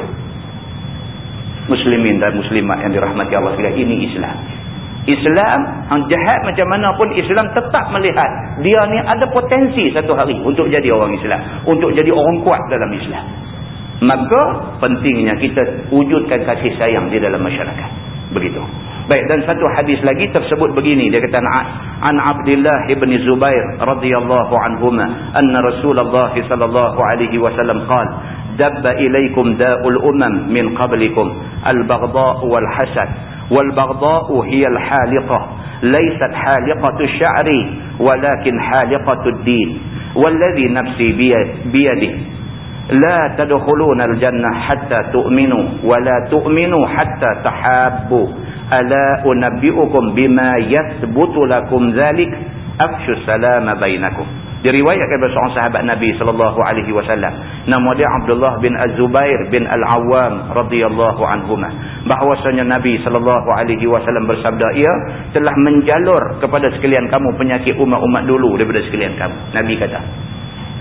muslimin dan muslimat yang dirahmati Allah sekalian ini Islam. Islam yang jahat macam mana pun Islam tetap melihat dia ni ada potensi satu hari untuk jadi orang Islam untuk jadi orang kuat dalam Islam. Maka pentingnya kita wujudkan kasih sayang di dalam masyarakat. Begitu baik dan satu hadis lagi tersebut begini dia kata an Abdullah ibn Zubair radhiyallahu anhuma anna Rasulullah sallallahu alaihi wasallam qala da'ul umam min qablikum al-baghdha' wal hasad wal baghdha' hiya al-haliqah laysat haliqatu asy-sya'ri walakin haliqatu ad-din والذي نفسي بيده لا تدخلون الجنة حتى تؤمنوا ولا تؤمنوا حتى تحابوا ala unabbi'ukum bima yathbutu lakum dhalik afshu salama bainakum. Diriwayatkan oleh seorang sahabat Nabi sallallahu alaihi wasallam. Nama dia Abdullah bin Az-Zubair bin Al-Awwam radhiyallahu anhuma bahwasanya Nabi sallallahu alaihi wasallam bersabda ia telah menjalur kepada sekalian kamu penyakit umat-umat dulu daripada sekalian kamu. Nabi kata.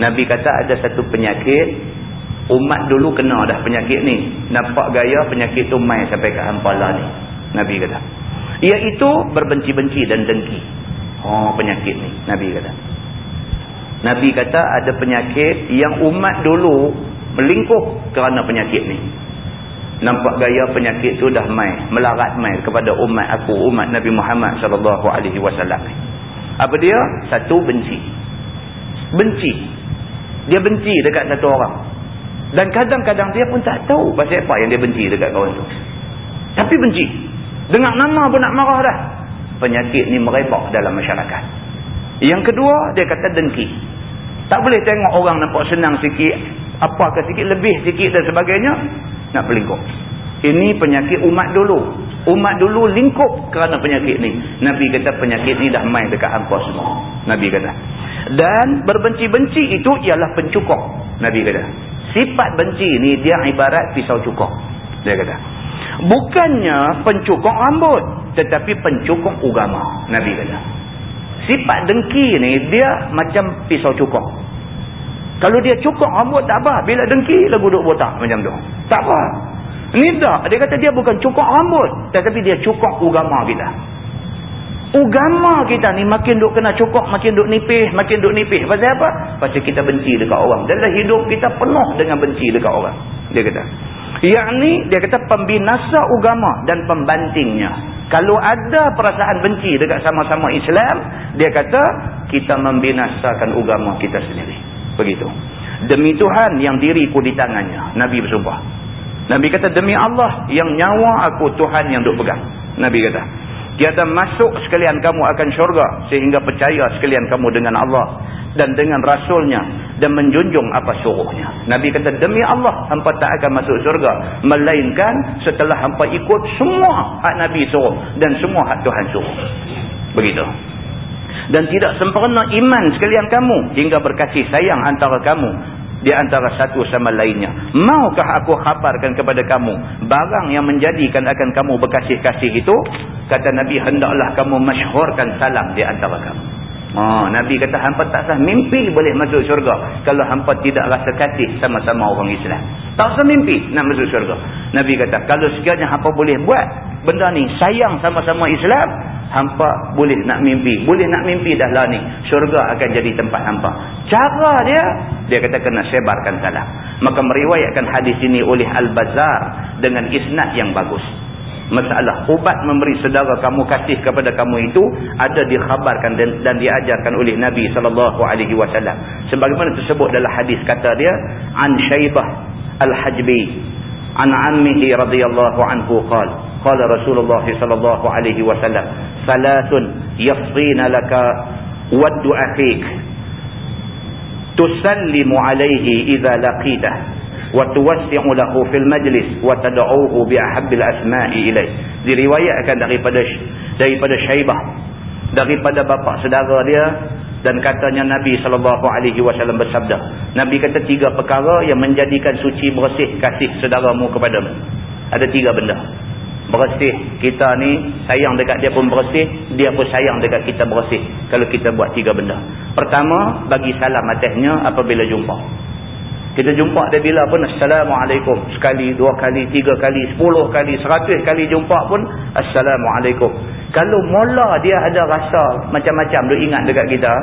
Nabi kata ada satu penyakit umat dulu kena dah penyakit ni. Nampak gaya penyakit tu mai sampai ke hampalah ni. Nabi kata. Iaitu berbenci-benci dan dengki. Oh penyakit ni Nabi kata. Nabi kata ada penyakit yang umat dulu melingkup kerana penyakit ni. Nampak gaya penyakit tu dah mai melarat mai kepada umat aku umat Nabi Muhammad sallallahu alaihi wasallam apa dia? Satu benci. Benci. Dia benci dekat satu orang. Dan kadang-kadang dia pun tak tahu pasal apa yang dia benci dekat kawan tu. Tapi benci. Dengar nama pun nak marah dah. Penyakit ni merebak dalam masyarakat. Yang kedua, dia kata dengki. Tak boleh tengok orang nampak senang sikit. Apakah sikit, lebih sikit dan sebagainya. Nak berlingkup. Ini penyakit umat dulu. Umat dulu lingkup kerana penyakit ni. Nabi kata penyakit ni dah main dekat hampa semua. Nabi kata. Dan berbenci-benci itu ialah pencukok. Nabi kata. Sifat benci ni dia ibarat pisau cukok. Dia kata. Bukannya pencukok rambut. Tetapi pencukok agama. Nabi kata. Sifat dengki ni dia macam pisau cukok. Kalau dia cukok rambut tak apa. Bila dengki lagu duduk botak macam tu. Tak apa. Ni tak. Dia kata dia bukan cukup rambut. Tetapi dia cukup agama kita. Agama kita ni makin duk kena cukup, makin duk nipih, makin duk nipih. Pasal apa? Pasal kita benci dekat orang. Dalam hidup kita penuh dengan benci dekat orang. Dia kata. Yang ni dia kata pembinasa agama dan pembantingnya. Kalau ada perasaan benci dekat sama-sama Islam, dia kata kita membinasakan agama kita sendiri. Begitu. Demi Tuhan yang diriku di tangannya. Nabi bersumpah. Nabi kata demi Allah yang nyawa aku Tuhan yang duk pegang. Nabi kata. Tiada masuk sekalian kamu akan syurga sehingga percaya sekalian kamu dengan Allah dan dengan Rasulnya dan menjunjung apa suruhnya. Nabi kata demi Allah hampa tak akan masuk syurga melainkan setelah hampa ikut semua hak Nabi suruh dan semua hak Tuhan suruh. Begitu. Dan tidak sempurna iman sekalian kamu hingga berkasih sayang antara kamu di antara satu sama lainnya. Maukah aku khabarkan kepada kamu barang yang menjadikan akan kamu berkasih-kasih itu? Kata Nabi, hendaklah kamu masyhurkan salam di antara kamu. Oh, Nabi kata, hampa tak sah mimpi boleh masuk syurga. Kalau hampa tidak rasa kasih sama-sama orang Islam. Tak sah mimpi nak masuk syurga. Nabi kata, kalau sekiranya hampa boleh buat benda ni, sayang sama-sama Islam, hampa boleh nak mimpi. Boleh nak mimpi dah lah ni. Syurga akan jadi tempat hampa. Cara dia, dia kata kena sebarkan salam. Maka meriwayatkan hadis ini oleh Al-Bazar dengan isnad yang bagus. Masalah. Ubat memberi saudara kamu kasih kepada kamu itu ada dikhabarkan dan, dan diajarkan oleh Nabi SAW sebagaimana tersebut dalam hadis kata dia an syaibah al-hajbi an ammihi radhiyallahu anhu qala qala Rasulullah sallallahu alaihi wasallam thalathun yafdina laka waddu akhik tusallimu alaihi idza laqitah وتوسع له في المجلس وتدعوه بأحب الأسماء إليه diriwayatkan daripada daripada Syaibah daripada bapa saudara dia dan katanya Nabi SAW bersabda Nabi kata tiga perkara yang menjadikan suci bersih kasih saudaramu kepadamu ada tiga benda bersih kita ni sayang dekat dia pun bersih dia pun sayang dekat kita bersih kalau kita buat tiga benda pertama bagi salam atasnya apabila jumpa kita jumpa dia bila pun Assalamualaikum. Sekali, dua kali, tiga kali, sepuluh kali, seratus kali jumpa pun Assalamualaikum. Kalau mula dia ada rasa macam-macam duk ingat dekat kita.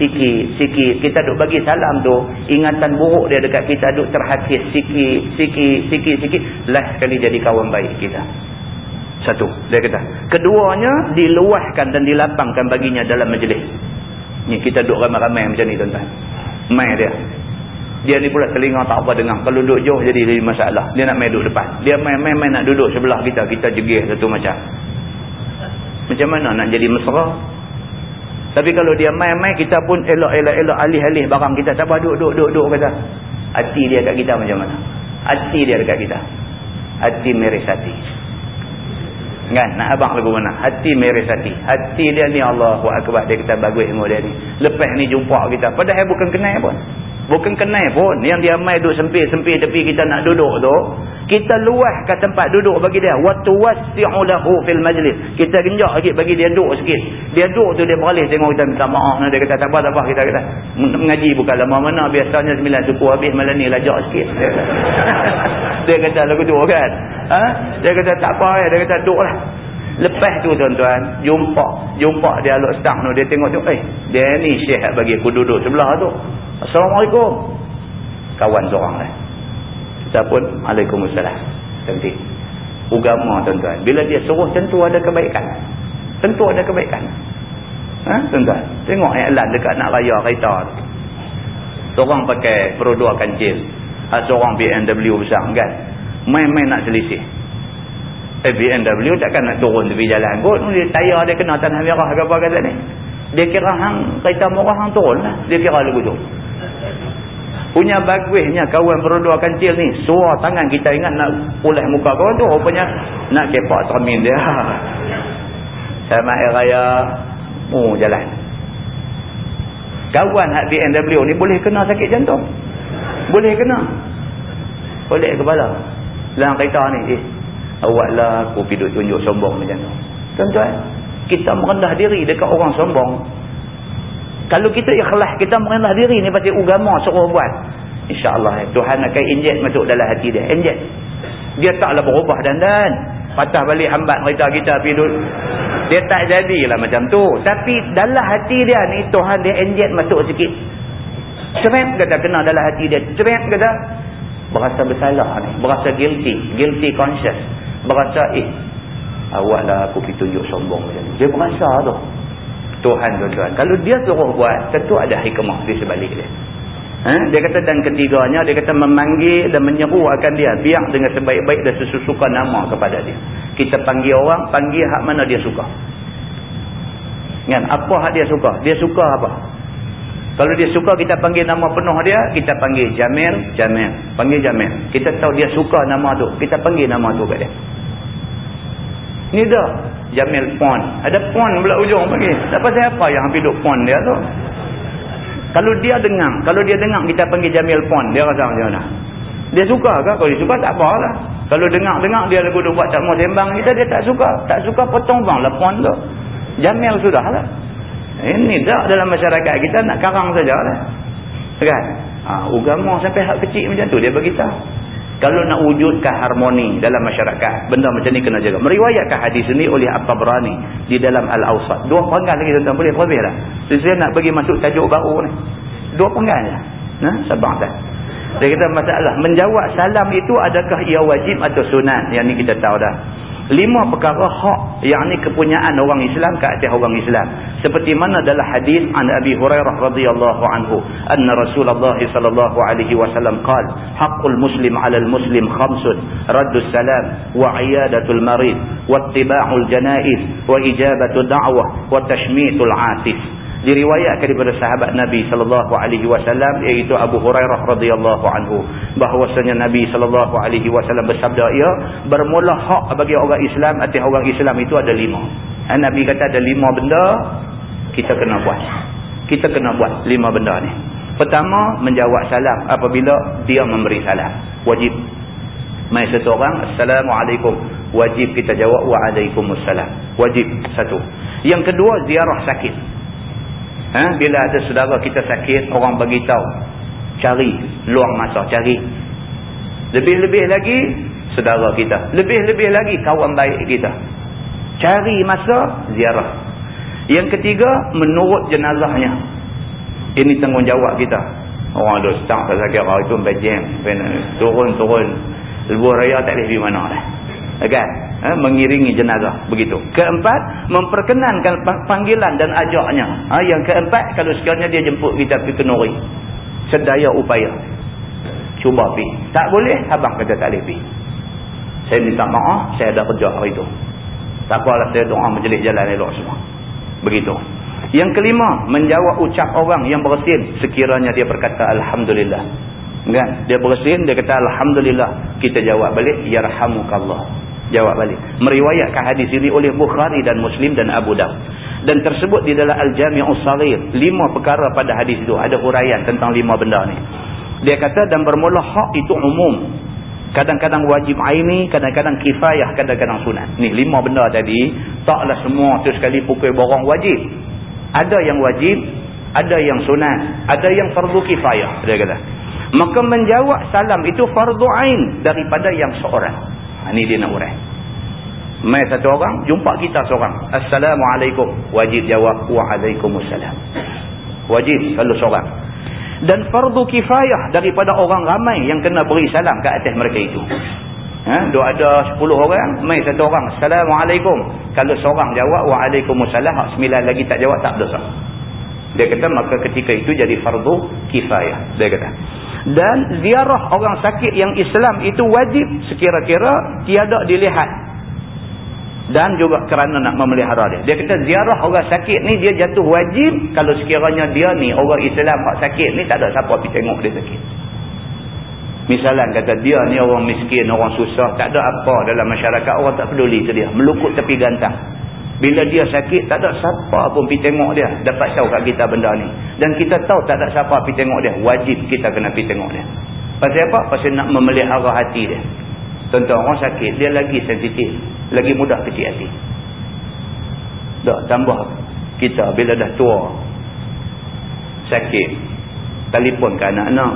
Sikit, sikit. Kita duk bagi salam tu. Ingatan buruk dia dekat kita duk terhakis. Sikit, sikit, sikit, sikit. Last kali jadi kawan baik kita. Satu. Dia kata. Keduanya diluahkan dan dilapangkan baginya dalam majlis. Ni kita duk ramai-ramai macam ni tuan-tuan. Mai dia dia ni pula telinga tak apa dengar. Kalau duduk jauh jadi jadi masalah. Dia nak main duduk depan. Dia main-main nak duduk sebelah kita. Kita jegih satu macam. Macam mana nak jadi mesra? Tapi kalau dia main-main kita pun elok-elok-elok alih-alih barang kita. Sabar duduk-duduk kata. Hati dia kat kita macam mana? Hati dia dekat kita. Hati meris hati. Kan? Nak abang lagu mana? Hati meris hati. Hati dia ni Allah Akbar. Dia kata bagus dia ni. Lepas ni jumpa kita. Padahal bukan kenal pun Bukan kenal pun. Yang dia mai duduk sempit-sempit tapi kita nak duduk tu. Kita luah ke tempat duduk bagi dia. وَتُوَسِّعُ لَهُ فِي الْمَجْلِسِ Kita genjak sikit bagi dia duduk sikit. Dia duduk tu dia beralih tengok kita minta maaf. Dia kata tak apa-tak apa. Kita kata mengaji bukan lama mana. Biasanya sembilan suku habis malam ni lajak sikit. dia kata lagu tu kan. Ha? Dia kata tak apa. Dia kata duduk lah. Lepas tu tuan-tuan. Jumpa. Jumpa dia aluk stang tu. Dia tengok tu. Eh. Dia ni syekh bagi aku duduk sebelah tu. Assalamualaikum. Kawan seorang lah. Kita pun, Waalaikumsalam. Cantik. Ugama tuan-tuan. Bila dia suruh tentu ada kebaikan. Tentu ada kebaikan. Ha? Tuan-tuan. Tengok iklan dekat nak raya kereta tu. Seorang pakai perodua kancil. Ha, seorang BMW besar kan. Main-main nak selisih. Eh, BMW takkan nak turun tepi jalan pun. Dia tayar dia kena tanah merah ke apa kata ni. Dia kira hang kereta murah hang turun lah. Dia kira lagu tu. Punya bagusnya kawan berdua kancil ni. Suara tangan kita ingat nak pulih muka kawan tu. Rupanya nak kepak termin dia. Sama air raya. Oh jalan. Kawan hak BMW ni boleh kena sakit jantung. Boleh kena. Boleh kepala. Dalam kereta ni. Eh, awaklah aku pergi tunjuk sombong macam tu. Tuan-tuan. Kita merendah diri dekat orang sombong. Kalau kita ikhlas, kita merendah diri ni pasti agama suruh buat. InsyaAllah Tuhan akan injek masuk dalam hati dia. Injek. Dia taklah berubah dan dan. Patah balik hambat kereta kita duduk. Dia tak jadilah macam tu. Tapi dalam hati dia ni Tuhan dia injek masuk sikit. Cerep kata kena dalam hati dia. Cerep kata berasa bersalah ni. Berasa guilty. Guilty conscious. Berasa eh awaklah aku pergi tunjuk sombong macam ni. Dia berasa tu. Tuhan tuan-tuan. Kalau dia suruh buat, tentu ada hikmah di sebalik dia. Ha? Dia kata dan ketiganya, dia kata memanggil dan menyeru akan dia. Biar dengan sebaik-baik dan sesuka nama kepada dia. Kita panggil orang, panggil hak mana dia suka. Kan? Apa hak dia suka? Dia suka apa? Kalau dia suka kita panggil nama penuh dia, kita panggil Jamil, Jamil. Panggil Jamil. Kita tahu dia suka nama tu, kita panggil nama tu kat dia. Ni dah. Jamil Pon. Ada Pon pula ujung bagi. Tak pasal apa yang hampir duk Pon dia tu. Kalau dia dengar. Kalau dia dengar kita panggil Jamil Pon. Dia rasa macam mana? Dia suka ke? Kalau dia suka tak apa lah. Kalau dengar-dengar dia lagu duk buat tak mau sembang kita. Dia tak suka. Tak suka potong bang lah Pon tu. Jamil sudah lah. Ini tak dalam masyarakat kita nak karang saja lah. Kan? Ha, ugama sampai hak kecil macam tu dia beritahu. Kalau nak wujudkan harmoni dalam masyarakat, benda macam ni kena jaga. Meriwayatkan hadis ini oleh At-Tabrani di dalam Al-Awsat. Dua penggal lagi tuan-tuan boleh lebih lah. Saya nak bagi masuk tajuk baru ni. Dua penggal je. Nah, sabar tak? Dia kata masalah menjawab salam itu adakah ia wajib atau sunat? Yang ni kita tahu dah. Lima perkara hak yang ni kepunyaan orang Islam ke atas orang Islam. Seperti mana dalam hadis an Abi Hurairah radhiyallahu anhu anna Rasulullah sallallahu alaihi wasallam qala haqqul muslim 'ala al-muslim khamsun raddus salam wa 'iyadatul marid wa ittiba'ul janaiz wa ijabatu da'wah wa tashmitul 'atif diriwayatkan daripada sahabat Nabi sallallahu alaihi wasallam iaitu Abu Hurairah radhiyallahu anhu bahwasanya Nabi sallallahu alaihi wasallam bersabda ia bermula hak bagi orang Islam atas orang Islam itu ada lima. Ha, Nabi kata ada lima benda kita kena buat. Kita kena buat lima benda ni. Pertama menjawab salam apabila dia memberi salam. Wajib. Mai satu orang assalamualaikum wajib kita jawab waalaikumsalam. Wajib satu. Yang kedua ziarah sakit. Ha? Bila ada saudara kita sakit, orang bagi tahu Cari, luang masa, cari. Lebih-lebih lagi, saudara kita. Lebih-lebih lagi, kawan baik kita. Cari masa, ziarah. Yang ketiga, menurut jenazahnya. Ini tanggungjawab kita. Orang ada start sakit, oh, itu bejeng. Turun-turun. Lebuh raya tak boleh pergi mana lah. Kan? Ha, mengiringi jenazah. Begitu. Keempat, memperkenankan panggilan dan ajaknya. Ha, yang keempat, kalau sekiranya dia jemput kita pergi ke Nuri. Sedaya upaya. Cuba pergi. Tak boleh, abang kata tak boleh pergi. Saya minta maaf, saya ada kerja hari itu. Tak apalah, saya doa menjelik jalan elok semua. Begitu. Yang kelima, menjawab ucap orang yang bersin sekiranya dia berkata Alhamdulillah. Kan? Dia bersin, dia kata Alhamdulillah. Kita jawab balik, Yarhamukallah. Jawab balik. Meriwayatkan hadis ini oleh Bukhari dan Muslim dan Abu Dawud. Dan tersebut di dalam Al-Jami'ul Sarir. Lima perkara pada hadis itu. Ada huraian tentang lima benda ni. Dia kata dan bermula hak itu umum. Kadang-kadang wajib aini, kadang-kadang kifayah, kadang-kadang sunat. Ni lima benda tadi. Taklah semua tu sekali pukul borong wajib. Ada yang wajib, ada yang sunat, ada yang fardu kifayah. Dia kata. Maka menjawab salam itu fardu ain daripada yang seorang. Ha, ini dia nak urai. Mai satu orang, jumpa kita seorang. Assalamualaikum. Wajib jawab, waalaikumsalam. Wajib kalau seorang. Dan fardu kifayah daripada orang ramai yang kena beri salam ke atas mereka itu. Ha? Dia ada 10 orang, mai satu orang. Assalamualaikum. Kalau seorang jawab, waalaikumsalam. Sembilan lagi tak jawab, tak dosa. Dia kata maka ketika itu jadi fardu kifayah. Dia kata. Dan ziarah orang sakit yang Islam itu wajib sekira-kira tiada dilihat. Dan juga kerana nak memelihara dia. Dia kata ziarah orang sakit ni dia jatuh wajib kalau sekiranya dia ni orang Islam yang sakit ni tak ada siapa pergi tengok dia sakit. Misalnya kata dia ni orang miskin, orang susah, tak ada apa dalam masyarakat, orang tak peduli ke dia. Melukut tepi gantang. Bila dia sakit, tak ada siapa pun pergi tengok dia. Dapat tahu kat kita benda ni. Dan kita tahu tak ada siapa pergi tengok dia. Wajib kita kena pergi tengok dia. Pasal apa? Pasal nak memelihara hati dia. Contoh orang sakit, dia lagi sensitif. Lagi mudah kecil hati. Tak tambah kita bila dah tua. Sakit. Telefon ke anak-anak.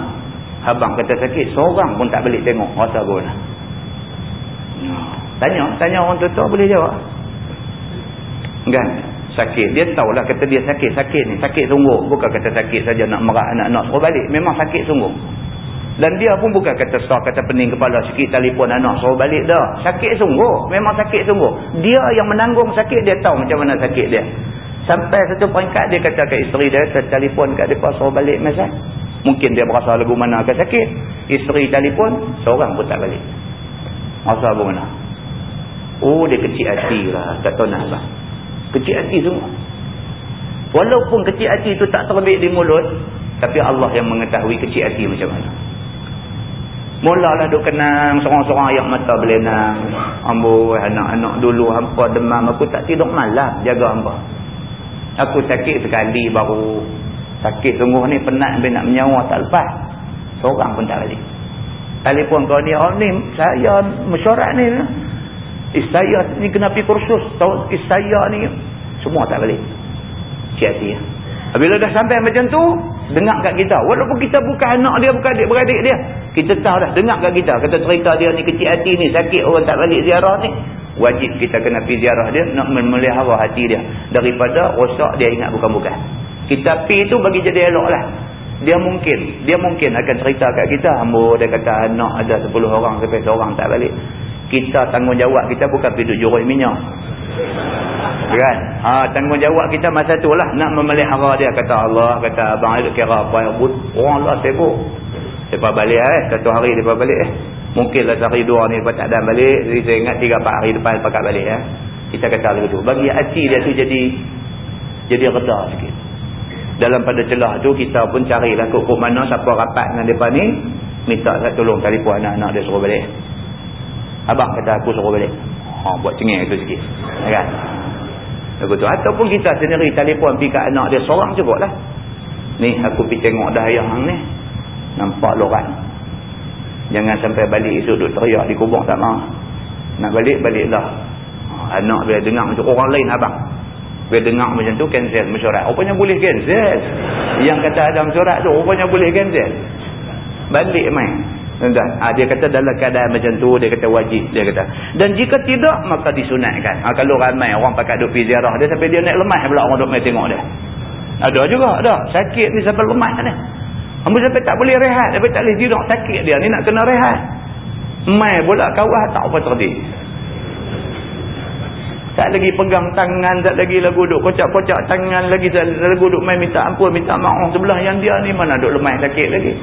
Abang kata sakit, seorang pun tak balik tengok. Rasa pun. Tanya, tanya orang tua-tua boleh jawab kan? Sakit. Dia tahulah kata dia sakit sakit ni. Sakit sungguh. Bukan kata sakit saja nak merak anak-anak suruh balik. Memang sakit sungguh. Dan dia pun bukan kata sah kata pening kepala sikit telefon anak suruh balik dah. Sakit sungguh. Memang sakit sungguh. Dia yang menanggung sakit dia tahu macam mana sakit dia. Sampai satu peringkat dia kata ke isteri dia telefon kat dia suruh balik masa mungkin dia berasa lagu mana akan sakit. Isteri telefon seorang pun tak balik. Rasa lagu mana? Oh dia kecil hati lah. Tak tahu nak apa Kecil hati semua. Walaupun kecil hati itu tak terbit di mulut. Tapi Allah yang mengetahui kecil hati macam mana. Mulalah duk kenang seorang-seorang ayat mata belenang. Ambo anak-anak dulu hampa demam. Aku tak tidur malam jaga hamba. Aku sakit sekali baru. Sakit sungguh ni penat sampai nak menyawa tak lepas. Seorang pun tak balik. Telefon kau ni, oh ni saya mesyuarat ni. Istaya ni kena pergi kursus. Tahu istaya ni semua tak balik. Hati-hati ya. Bila dah sampai macam tu, dengar kat kita. Walaupun kita bukan anak dia, bukan adik-beradik dia. Kita tahu dah, dengar kat kita. Kata cerita dia ni kecil hati ni, sakit orang tak balik ziarah ni. Wajib kita kena pergi ziarah dia, nak memelihara hati dia. Daripada rosak dia ingat bukan-bukan. Kita pergi tu bagi jadi elok lah. Dia mungkin, dia mungkin akan cerita kat kita. Ambo dia kata anak ada 10 orang sampai seorang tak balik kita tanggungjawab kita bukan pergi duduk jurut minyak. Kan? Ha, tanggungjawab kita masa tu lah. Nak memelihara dia kata Allah kata abang ada kira apa yang but orang Allah sibuk. Lepas balik eh satu hari lepas balik eh. Mungkinlah sehari dua ni lepas tak ada balik jadi saya ingat tiga empat hari depan pakat balik eh. Kita kata lagu tu. Bagi hati dia tu jadi jadi reda sikit. Dalam pada celah tu kita pun carilah kok-kok mana siapa rapat dengan mereka ni minta tolong telefon anak-anak dia suruh balik abang kata aku suruh balik. Ha, buat cengeng tu sikit. Kan? Begitu. Ataupun kita sendiri telefon pergi kat anak dia seorang cukup lah ni aku pergi tengok dah yang ni. Nampak loran jangan sampai balik esok duduk teriak di kubur tak mahu nak balik baliklah ha, anak dia dengar macam orang lain abang. Dia dengar macam tu cancel mesyuarat rupanya boleh cancel. Yang kata ada mesyuarat tu rupanya boleh cancel. Balik main Tuan-tuan, ha, dia kata dalam keadaan macam tu, dia kata wajib, dia kata. Dan jika tidak, maka disunatkan. Ha, kalau ramai orang pakai duk pergi ziarah dia, sampai dia naik lemah pula orang duk main tengok dia. Ada juga, ada. Sakit ni sampai lemah ni. Ambil sampai tak boleh rehat, sampai tak boleh tidur, sakit dia ni nak kena rehat. Main pula kawah tak apa terdik. Tak lagi pegang tangan, tak lagi lagu duk kocak-kocak tangan lagi, tak lagu duk main minta ampun, minta maaf sebelah yang dia ni mana duk lemah sakit lagi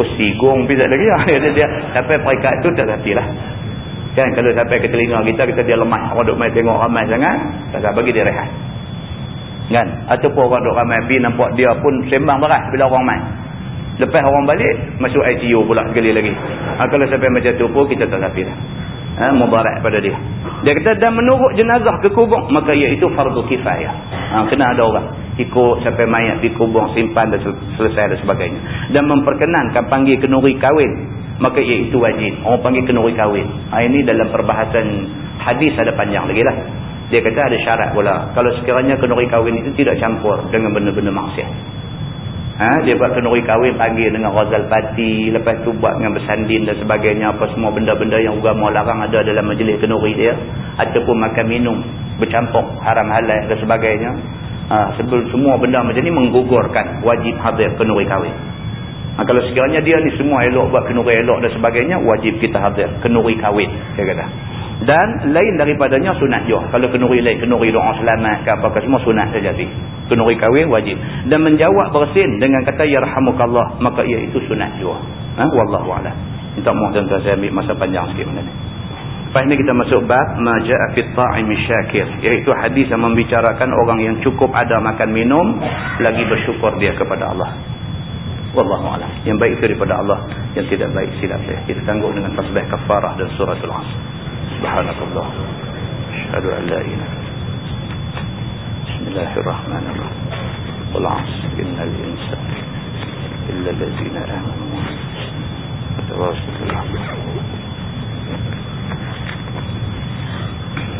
kusigung pisat lagi. Lah. dia, dia, sampai perikat tu tak hati lah. Kan kalau sampai ke telinga kita kita dia lemah orang duk main tengok ramai sangat tak bagi dia rehat. Kan? Ataupun orang duk ramai pergi nampak dia pun sembang berat bila orang main. Lepas orang balik masuk ICU pula sekali lagi. Ha, kalau sampai macam tu pun kita tak hati lah ha, mubarak pada dia. Dia kata dan menurut jenazah ke kubur? Maka iaitu fardu kifayah. Ha, kena ada orang ikut sampai mayat di kubur simpan dan selesai dan sebagainya. Dan memperkenankan panggil kenuri kahwin. Maka iaitu wajib. Orang panggil kenuri kahwin. Ha, ini dalam perbahasan hadis ada panjang lagi lah. Dia kata ada syarat pula. Kalau sekiranya kenuri kahwin itu tidak campur dengan benda-benda maksiat Ha, dia buat kenuri kahwin panggil dengan Razal Pati. Lepas tu buat dengan bersandin dan sebagainya. Apa semua benda-benda yang agama larang ada dalam majlis kenuri dia. Ataupun makan minum bercampur haram halal dan sebagainya. Ha, sebelum semua benda macam ni menggugurkan wajib hadir kenuri kahwin. Ha, kalau sekiranya dia ni semua elok buat kenuri elok dan sebagainya. Wajib kita hadir kenuri kahwin. Dia kata dan lain daripadanya sunat juga kalau kenuri lain kenuri doa selamat ke apa semua sunat saja sih. Kenuri kahwin wajib. Dan menjawab bersin dengan kata yarhamukallah maka ia itu sunat juga ha? Wallahu a'lam. Minta mohon tuan-tuan saya ambil masa panjang sikit benda ni. Lepas ni kita masuk bab maja'a fi ta'imi syakir iaitu hadis yang membicarakan orang yang cukup ada makan minum lagi bersyukur dia kepada Allah. Wallahu a'lam. Yang baik itu daripada Allah. Yang tidak baik silap saya. Kita tangguh dengan tasbih kafarah dan surah al-asr سبحانك الله أشهد أن لا إله بسم الله الرحمن الرحيم. والعصر إن الإنسان إلا الذين آمنوا وتواصلوا بالحق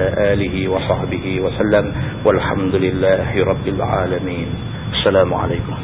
وعلى آله وصحبه وسلم والحمد لله رب العالمين. السلام عليكم.